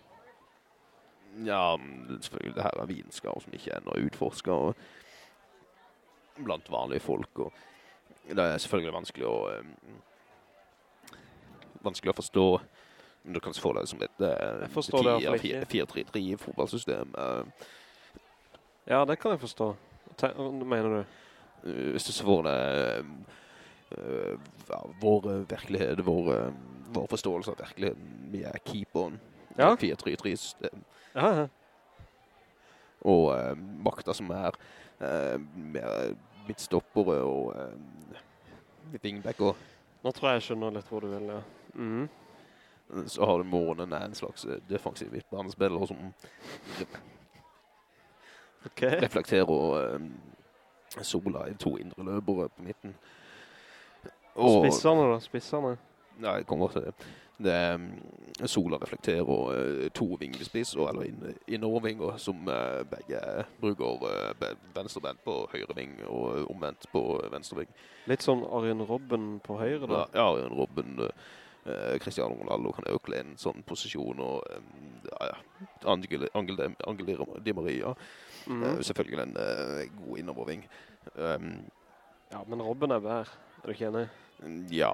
Ja, selvfølgelig det her er vinskap som ikke ennå er utforsket blant vanlige folk, og det er selvfølgelig vanskelig å eh, vanskelig å forstå men du kan få det som et uh, Jeg forstår det i hvert fall ikke. 4-3-3 fotballsystem. Uh, Ja, det kan jeg forstå. Te mener du? Hvis du så får det ja, vår virkelighet, vår, uh, vår forståelse av virkeligheten, vi er keeperen. Ja. 4-3-3-system. Ja, ja. og eh, makta som er eh, midtstoppere og eh, og Nå tror jeg jeg skjønner litt hvor du vil, ja. Mhm. Så har du månen en slags eh, defensiv midtbanespiller som Ok. reflekterer eh, sola i to indre løpere på midten. Spisserne da, spisserne. Nei, jeg kommer til det. Det er, mm, sola reflekterer eh, to vingespisser, eller inn, innovervinger, som uh, begge bruker uh, venstrebent på høyre ving, og omvendt på venstre ving. Litt sånn Arjen Robben på høyre da. Ja, ja en Robben, eh, Cristiano Ronaldo kan øke en sånn posisjon, og eh, ja, ja, Angel, Angel, Angel Di Maria, Mhm. eh, selvfølgelig en uh, god innoverving. Um, Ja, men Robben er bedre. Er du ikke enig? ja,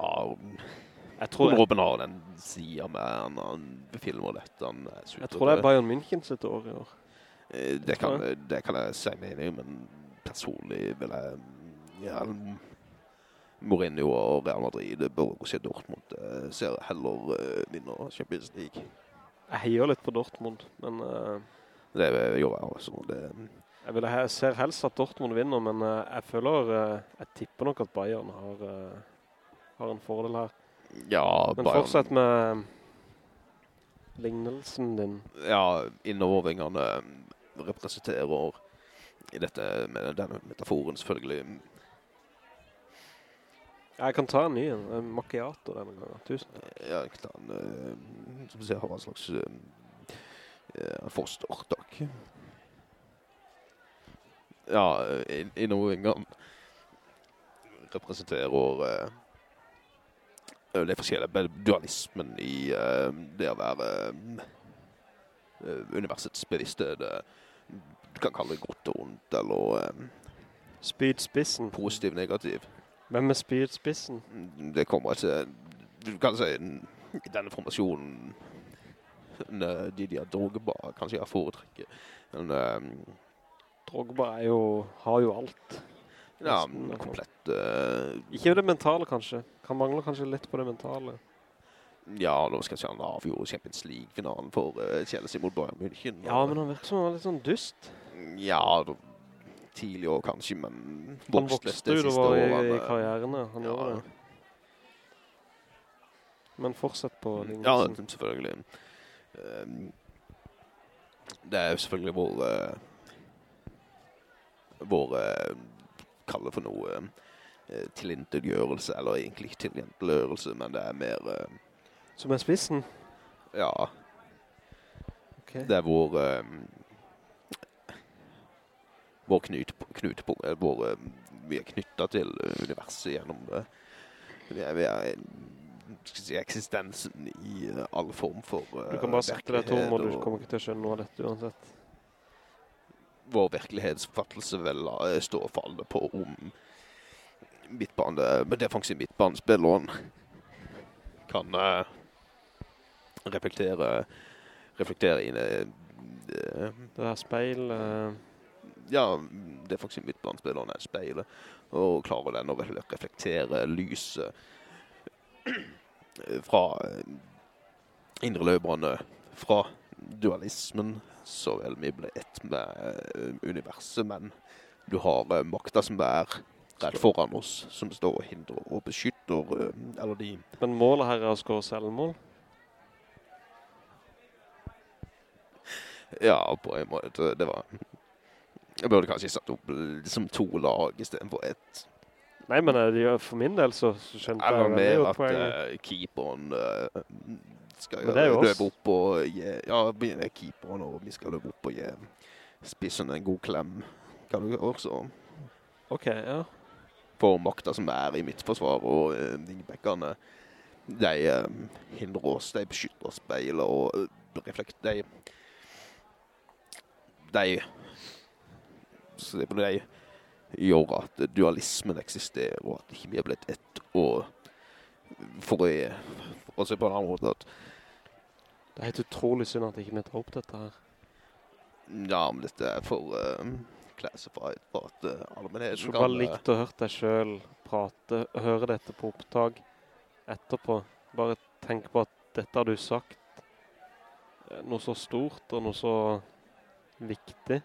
Jeg tror, jeg, Robben har den siden med han, han filmer dette, han jeg tror det er Bayern München sitt år i år. Eh, det, kan, det kan jeg si meg enig men personlig vil jeg ja, Mourinho og Real Madrid, Borussia Dortmund, ser heller eh, vinner Champions League. Jeg heier litt på Dortmund, men eh, Det gjør jeg også. Det, jeg, vil, jeg ser helst at Dortmund vinner, men eh, jeg føler, eh, jeg tipper nok at Bayern har, eh, har en fordel her. ja, Men Bayern- fortsett med lignelsen din. Ja, innovervingene representerer i dette med denne metaforen selvfølgelig. Jeg kan ta en ny, en en macchiato denne gangen. Tusen takk. Ja, ikke ta en, eh, som ser, har en slags eh, foster, takk. Ja, in, innovervingene representerer eh, det forskjellige dualismen i eh, det å være universets bevisste. Det, du kan kalle det godt og ondt, eller eh, Spydspissen. positiv, negativ. Hvem er spydspissen? Det kommer ikke, du kan si, i denne formasjonen, en, de har Drogba kanskje jeg foretrekker. Men, um, Drogba er jo, har jo alt. ja, komplett, Uh, Ikke det mentale, kanskje. Han mangler kanskje litt på det mentale. ja, nå skal jeg si han avgjorde Champions League-finalen for uh, Chelsea mot Bayern München. Ja, men han virker som han var litt sånn dust. Ja, da, tidlig år kanskje, men Han vokste de jo i, karrieren, han Ja. gjorde det. Men fortsett på Ja, selvfølgelig. Um, det er jo selvfølgelig vår uh, vår uh, kaller for noe uh, tilintetgjørelse, eller egentlig ikke tilintetgjørelse, men det er mer uh, Som er spissen? ja, Okay. det er vår um, vår knut uh, vår, uh, vi er knyttet til universet gjennom det. vi er, vi er si, eksistensen i uh, all form for uh, Du kan bare sette deg tom, og du kommer ikke til å skjønne noe av dette uansett. vår virkelighetsfattelse vel uh, stå og falle på om midtbane, med defensiv midtbanespilleren kan uh, reflektere, reflektere inn i eh, Det her speil... uh, ja, defensiv midtbanespilleren er speilet, og klarer den å reflektere lyset *clears throat* fra eh, indre løperne, fra dualismen, så vel vi ble ett med eh, universet, men du har eh, makta som er rett foran oss, som står og hindrer og beskytter, eller de Men målet her er å skåre selvmål. *laughs* Ja, på en måte, det var... Jeg burde kanskje satt opp som to lag i stedet for ett. Nei, men eh, for min del så, så skjønte jeg, jeg mer at poenget. eh, keeperen eh, skal er løpe opp og gi, ja, begynner keeperen og vi skal løpe opp og gi spissen en god klem. Kan du også Ok, ja. få makta som er i mitt forsvar og uh, vingbekkene. De uh, hindrer oss, de beskytter speil og uh, reflekt, de, de, så det, de gjør at dualismen eksisterer og at ikke vi er blitt ett og for å, se på en annen måte at Det er helt utrolig synd at ikke vi tar opp dette her. ja, men dette er for uh, classified for at uh, Jeg allmennheten skulle bare kan, uh, likt å høre deg selv prate, høre dette på opptak etterpå. Bare tenk på at dette har du sagt. eh, Noe så stort og noe så viktig.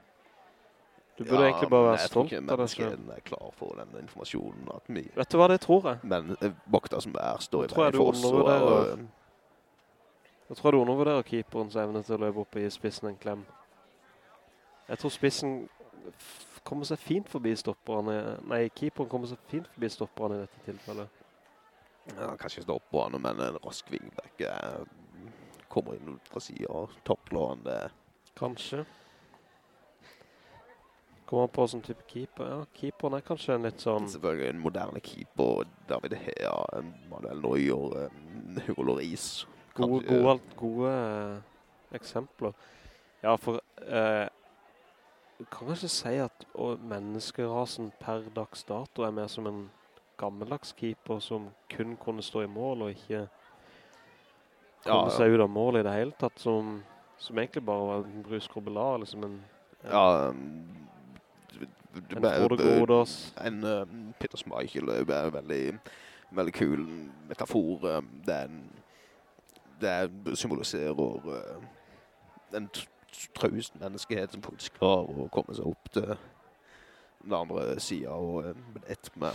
Du burde egentlig bare være jeg tror stolt ikke av deg selv. menneskene er klar for den informasjonen vi Vet du hva, det tror jeg. Men eh, vakta som er står i veien for oss. Og, og, Jeg tror du undervurderer keeperens evne til å løpe opp i spissen en klem. Jeg tror spissen kommer seg fint forbi stopperne. Nei, keeperen kommer seg fint forbi stopperne i dette tilfellet. ja, kanskje stopperne, men en rask vingback eh, kommer inn fra siden og toppler han det. Kanskje. Kommer på som type keeper? Ja, keeperen er kanskje en litt sånn... Selvfølgelig en moderne keeper, David Hea, Manuel Neuer, Hugo Lloris. Gode, gode, gode eh, eksempler. Ja, for eh, kan man ikke si at menneskerasen per dags dato er mer som en gammeldags keeper som kun kunne stå i mål og ikke komme Ja, seg ut av mål i det hele tatt, som, som egentlig bare var en bruskrobbelar, liksom en, Ja, en um, Peter Schmeichel er veldig, veldig kul metafor. um, Det, en, det er, symboliserer uh, en tr- traust menneskehet som faktisk klarer å komme seg opp til den andre siden og uh, ett med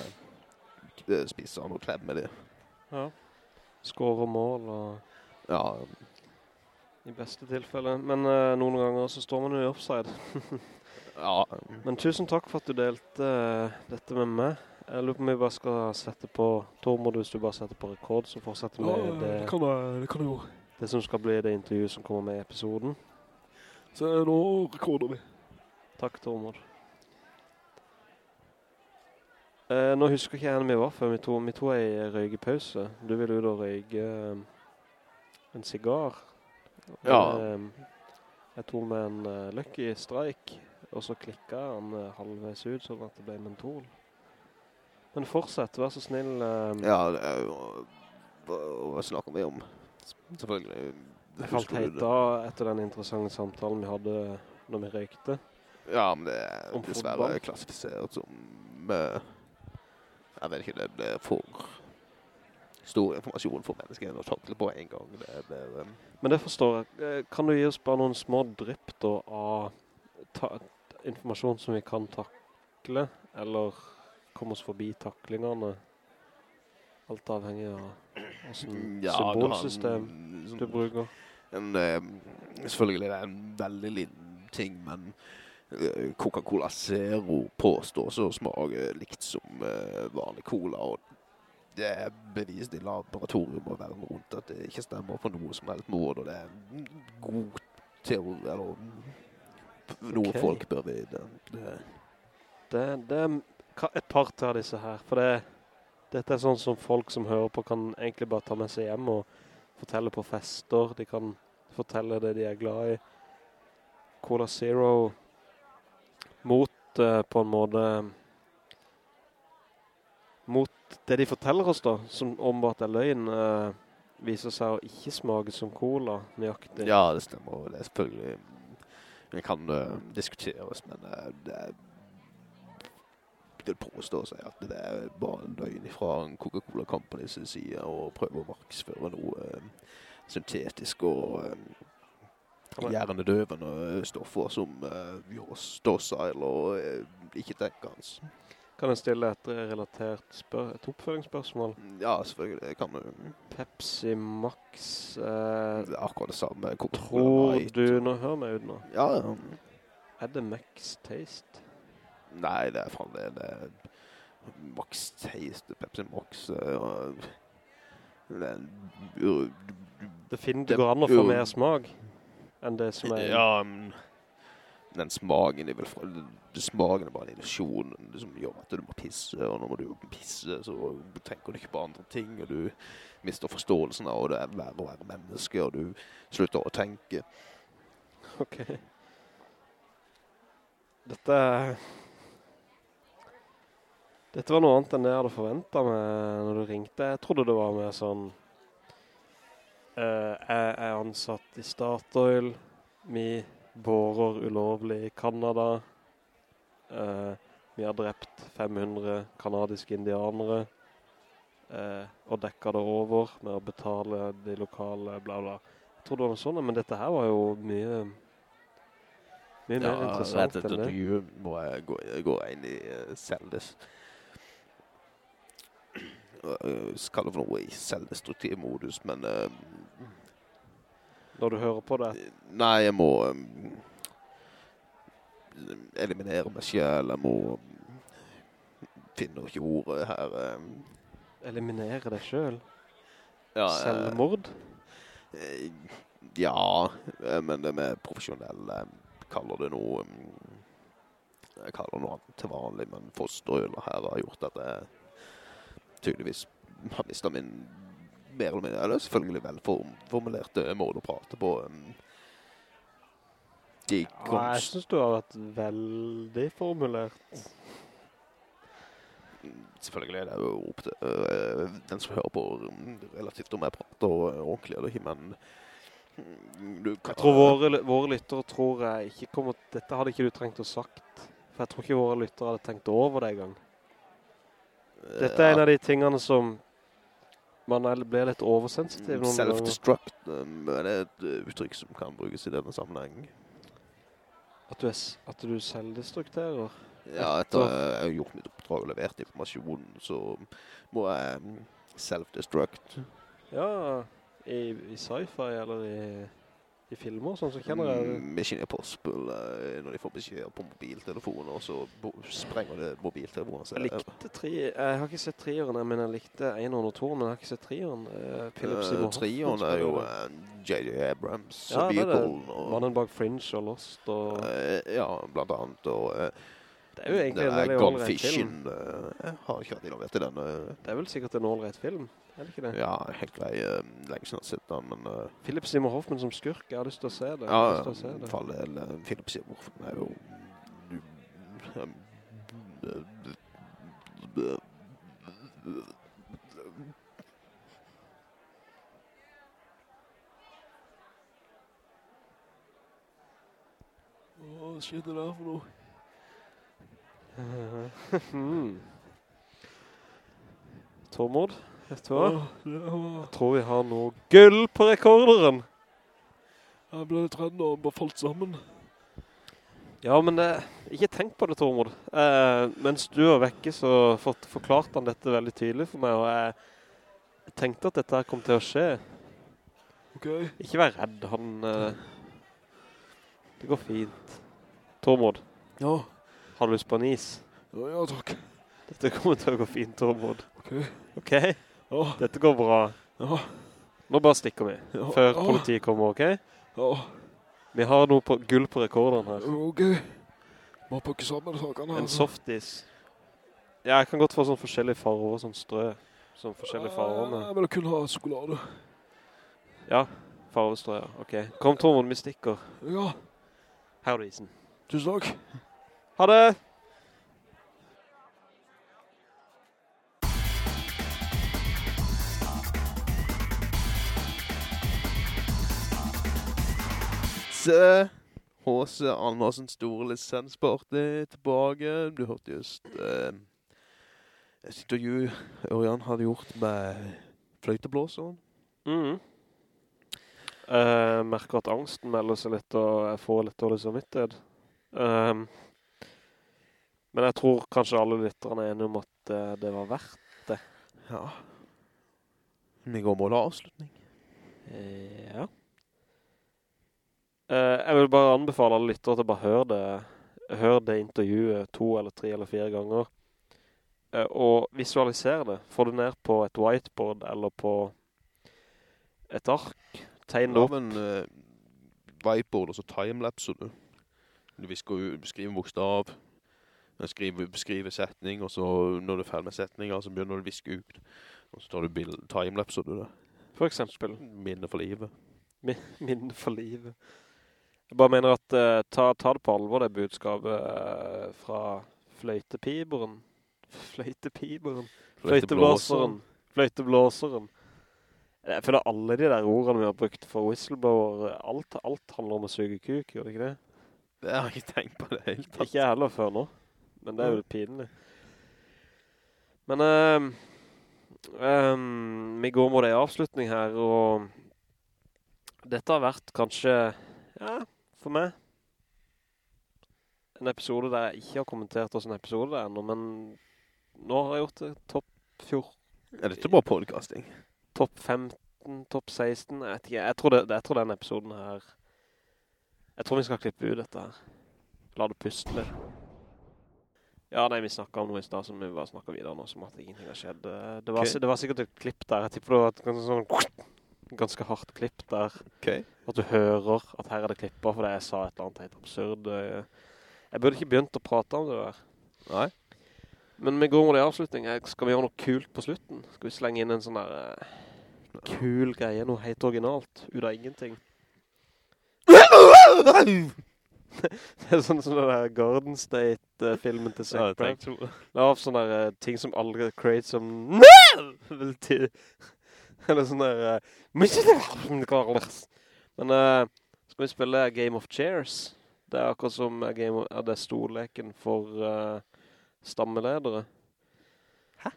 uh, spissene og klemme det. Ja. Skårer mål og Ja, i beste tilfelle. Men uh, noen ganger så står man jo i offside. *laughs* ja, Men tusen takk for at du delte eh, dette med meg. Jeg lurer på om vi bare skal sette på Tormod, hvis du bare setter på rekord, så fortsetter vi det, kan jeg, det kan jeg det som skal bli det intervjuet som kommer med i episoden. Så nå rekorder vi. Takk, Tormod. Eh, nå husker ikke jeg hvor vi var før. Vi to, vi to er i røygepause. Du ville ut og røyge eh, en sigar. Ja. Eh, jeg tok med en uh, Lucky Strike, og så klikket han eh, halvveis ut, sånn at det ble mentol. Men fortsett, vær så snill. eh, ja det er jo hva, hva snakker vi om? Selvfølgelig. Jeg falt husker du helt det? av etter den interessante samtalen vi hadde når vi røykte. Ja, men det er Om dessverre fotball? klassifisert som eh, Jeg vet ikke, det blir for stor informasjon for mennesker å takle på en gang. Det blir um, Men det forstår jeg. Eh, Kan du gi oss bare noen små drypp da av ta informasjon som vi kan takle, eller komme oss forbi taklingene? Alt avhengig av hvordan ja, du har en symbolsystem sånn- du bruker. En, eh, selvfølgelig det er en veldig liten ting, men eh, Coca-Cola Zero påstås å smake likt som eh, vanlig cola, og det er bevist i laboratorium og verden rundt at det ikke stemmer på noe som helst måte, og det er en god teori, eller noe okay. folk bør vite. Det, Det, det er et par til av disse her, for det, dette er sånn som folk som hører på kan egentlig bare ta med seg hjem og fortelle på fester. De kan fortelle det de er glad i. Cola Zero mot eh, på en måte mot det de forteller oss da, som åpenbart er løgn, eh, viser seg å ikke smake som cola nøyaktig. Ja, det stemmer. Det er selvfølgelig Det kan uh, diskuteres, men uh, det er vil påstå seg at det er bare en løgn fra Coca-Cola-company som side å prøve å markedsføre noe uh, syntetisk og uh, hjernedøvende stoffer som uh, Stossile og uh, ikke tenkans. Kan jeg stille et relatert et oppfølgingsspørsmål? Ja, selvfølgelig. Det kan du. Pepsi Max. Eh, Det er akkurat det samme. Tror du, nå hører meg ut nå, Ja, ja. er det Max Taste? Nei, det er faen det. det Max Taste, Pepsi Max. uh, det er Det, finner, det går an å få mer smak enn det som er... Ja, men den smaken de vil få smaken er bare en det som gjør at du må pisse, og når du pisse, så tenker du ikke på andre ting, og du mister forståelsen av det er verre å være menneske, og du slutter å tenke. Ok. Dette Dette var noe annet enn det jeg hadde forventet med når du ringte. Jeg trodde det var mer sånn uh, Jeg er ansatt i Statoil. Vi borer ulovlig i Kanada. Eh, vi har drept 500 kanadiske indianere. Eh, og dekket det over med å betale de lokale, bla bla. Jeg trodde det var noe sånt, men dette her var jo mye mye mer interessant rett enn det. du må jeg gå, gå inn i uh, Zeldes. Uh, skal det for noe i selvdestruktiv modus, men uh, Når du hører på det. Nei, jeg må um, eliminere meg selv. Jeg må um, finne ikke ordet her. Um, Eliminere deg selv. ja, eh, Selvmord. eh, ja, eh, men det med profesjonell eh, kaller det noe um, Jeg kaller noe annet til vanlig, men fosterøler her har gjort at jeg tydeligvis har mistet min mer eller mindre, eller selvfølgelig velformulerte mål å prate på. Um, de Ja, jeg synes du har vært veldig formulert. Selvfølgelig er det jo opp til øh, den som hører på um, relativt om jeg prater og ordentlig eller ikke, men du kan... Jeg tror våre, våre lyttere tror jeg ikke kommer... Dette hadde ikke du trengt å sagt. For jeg tror ikke våre lyttere hadde tenkt over det en gang. Dette er en av de tingene som man blir litt oversensitiv. Self-destruct um, er et uh, uttrykk som kan brukes i denne sammenhengen. At du, er, at du selvdestrukterer. Ja, etter jeg har gjort mitt oppdrag og levert informasjon, så må jeg um, self-destruct. Ja, i, i sci-fi eller i, i filmer, sånn så kjenner jeg... Mm, Impossible, uh, når de får beskjed på mobiltelefoner, så sprenger det mobiltelefoner. så- Jeg likte tre... Jeg har ikke sett trieren, men jeg likte en og to, men jeg har ikke sett trieren. Uh, Philip Uh, Seymour Hoffman er jo spiller uh, J.J. Abrams Ja, det er det. vehicle, og, Mannen bak Fringe og Lost og... uh, ja, blant annet, og Det er jo egentlig en ålrett veldig Gone ålreit film. Uh, jeg har ikke hatt innovert i den. Det er vel sikkert en ålreit film, er det ikke det? ja, helt grei, uh, lenge siden jeg har sett den, men uh, Philip Seymour Hoffman som skurk, jeg har lyst til å se det. Jeg ja, har lyst til å se det. fall del, uh, Philip Seymour Hoffman er jo Åh, Hva det der for noe? *laughs* Hmm. Tormod, vet du hva? Jeg tror vi har noe gull på rekorderen. Jeg ble litt redd når han bare falt sammen. Ja, men eh, ikke tenk på det, Tormod. Eh, mens du var vekke, så fort, forklarte han dette veldig tydelig for meg, og jeg tenkte at dette kom til å skje. Ok? Ikke vær redd, han... eh, det går fint. Tormod, Ja. har du lyst på en is? Ja, ja takk. Dette kommer til å gå fint, Tormod. Ok. Ok? Ja, Dette går bra. ja, Nå bare stikker vi, før politiet kommer, ok? Vi har noe på, gull på rekorderen her. ok. Må pakke sammen sakene her. En softis. Ja, jeg kan godt få sånn forskjellige farver, sånn strø. Sånn forskjellige farver med. Jeg vil kun ha sjokolade. Ja, farvestrø, ja. Ok. Kom, Tormund, vi stikker. Ja, Her er du isen. tusen takk. Ha det! H.C. H.C. Andersen store lisensparty tilbake. Du hørte just eh, et intervju Ørjan hadde gjort med fløyteblåseren. Mhm. Jeg merker at angsten melder seg litt, og jeg får litt dårlig samvittighet. Um, men jeg tror kanskje alle lytterne er enige om at det, det var verdt Ja. Vi går mål avslutning. Eh, Ja. Eh, jeg vil bare anbefale alle lyttere til å bare høre det, høre det intervjuet to eller tre eller fire ganger. Eh, og visualisere det. Få det ned på et whiteboard eller på et ark. Tegn det opp. en uh, whiteboard og så timelapse du. Du visker ut, beskriver bokstav, skriver, beskriver setning, og så når du er ferdig med setninger, så begynner du å viske ut. Og så tar du timelapser du det. For eksempel. Minne for livet. *laughs* Minne for livet. Jeg bare mener at eh, ta, ta det på alvor, det budskapet eh, fra fløytepiberen. Fløytepiberen. Fløyteblåseren. Fløyteblåseren. Jeg føler alle de der ordene vi har brukt for whistleblower, alt, alt handler om å suge kuk, gjør det ikke det? Det har jeg ikke tenkt på det helt tatt. Ikke jeg heller før nå, men det er jo pinlig. Men ehm, um, vi går mot en avslutning her, og dette har vært kanskje, ja, for meg, en episode der jeg ikke har kommentert hvordan en episode det er ennå, men nå har jeg gjort det topp 14, Er dette bare podcasting? topp 15, topp 16, jeg vet ikke, jeg tror, det, jeg tror den episoden her, jeg tror vi skal klippe ut dette her. La det puste litt. Ja, nei, vi snakket om noe i sted som vi bare snakket videre nå, som at ingenting har skjedd. Det var, okay. det var sikkert et klipp der, jeg tipper det var et sånn, ganske hardt klipp der, Okay. at du hører at her er det klippet, fordi jeg sa et eller annet helt absurd. eh. Jeg burde ikke begynt å prate om det der. Nei. Men vi går mot en avslutning. Skal vi gjøre noe kult på slutten? Skal vi slenge inn en sånn der uh, kul greie, noe helt originalt, ut av ingenting? *laughs* Det er sånn som den der Garden State-filmen til Zac Braff. det. Lav sånne der, eh, ting som aldri create som *laughs* vil til. *laughs* Eller sånn der eh, Men uh, skal vi spille Game of Chairs? Det er akkurat som Game of, er det storleken for uh, stammeledere. Hæ?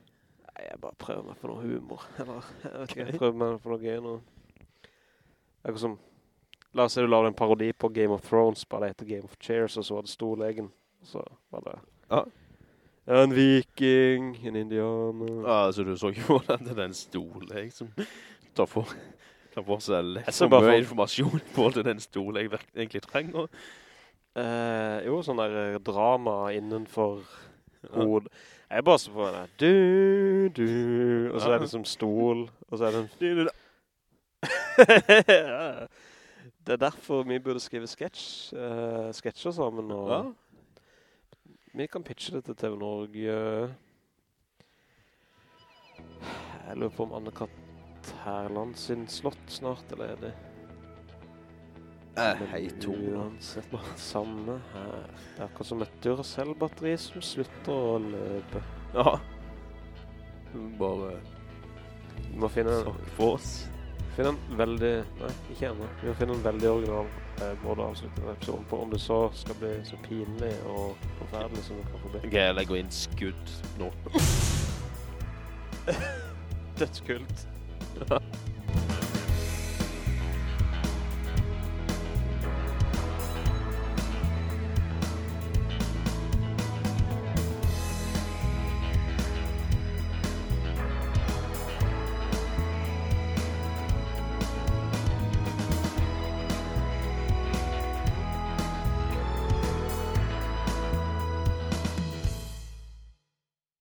Nei, jeg bare prøver meg på noe humor. *laughs* Eller, jeg vet ikke, jeg prøver meg på noe gøy nå. Akkurat som La oss si du lager en parodi på Game of Thrones, bare det heter Game of Chairs, og så var det storlegen. Så var det... Ja. Ja, en viking, en indianer. Ja, altså du så ikke hvordan det er den jeg som tar for, tar for seg Jeg for mye for- informasjon på til den stol jeg egentlig trenger. Uh, jo, sånn der eh, drama innenfor hod. Jeg bare så på den Du, du, og så er det som stol, og så er det en... Du, du, *laughs* det er derfor vi burde skrive sketsj, uh, sketsjer sammen, og Ja. Vi kan pitche det til TV Norge. Jeg lurer på om Anne-Katt Herland sin slott snart, eller er det? Eh, hei, Tore. Uansett, samme her. Det er akkurat som et Duracell-batteri som slutter å løpe. Ja. Bare Vi må finne, snakke for oss. Finne en veldig, nei, ikke ennå. Vi må finne en veldig original eh, måte å avslutte denne episoden på. Om det så skal bli så pinlig og forferdelig som det kan få bli. Ok, jeg legger inn skudd nå. *laughs* Dødskult. *laughs*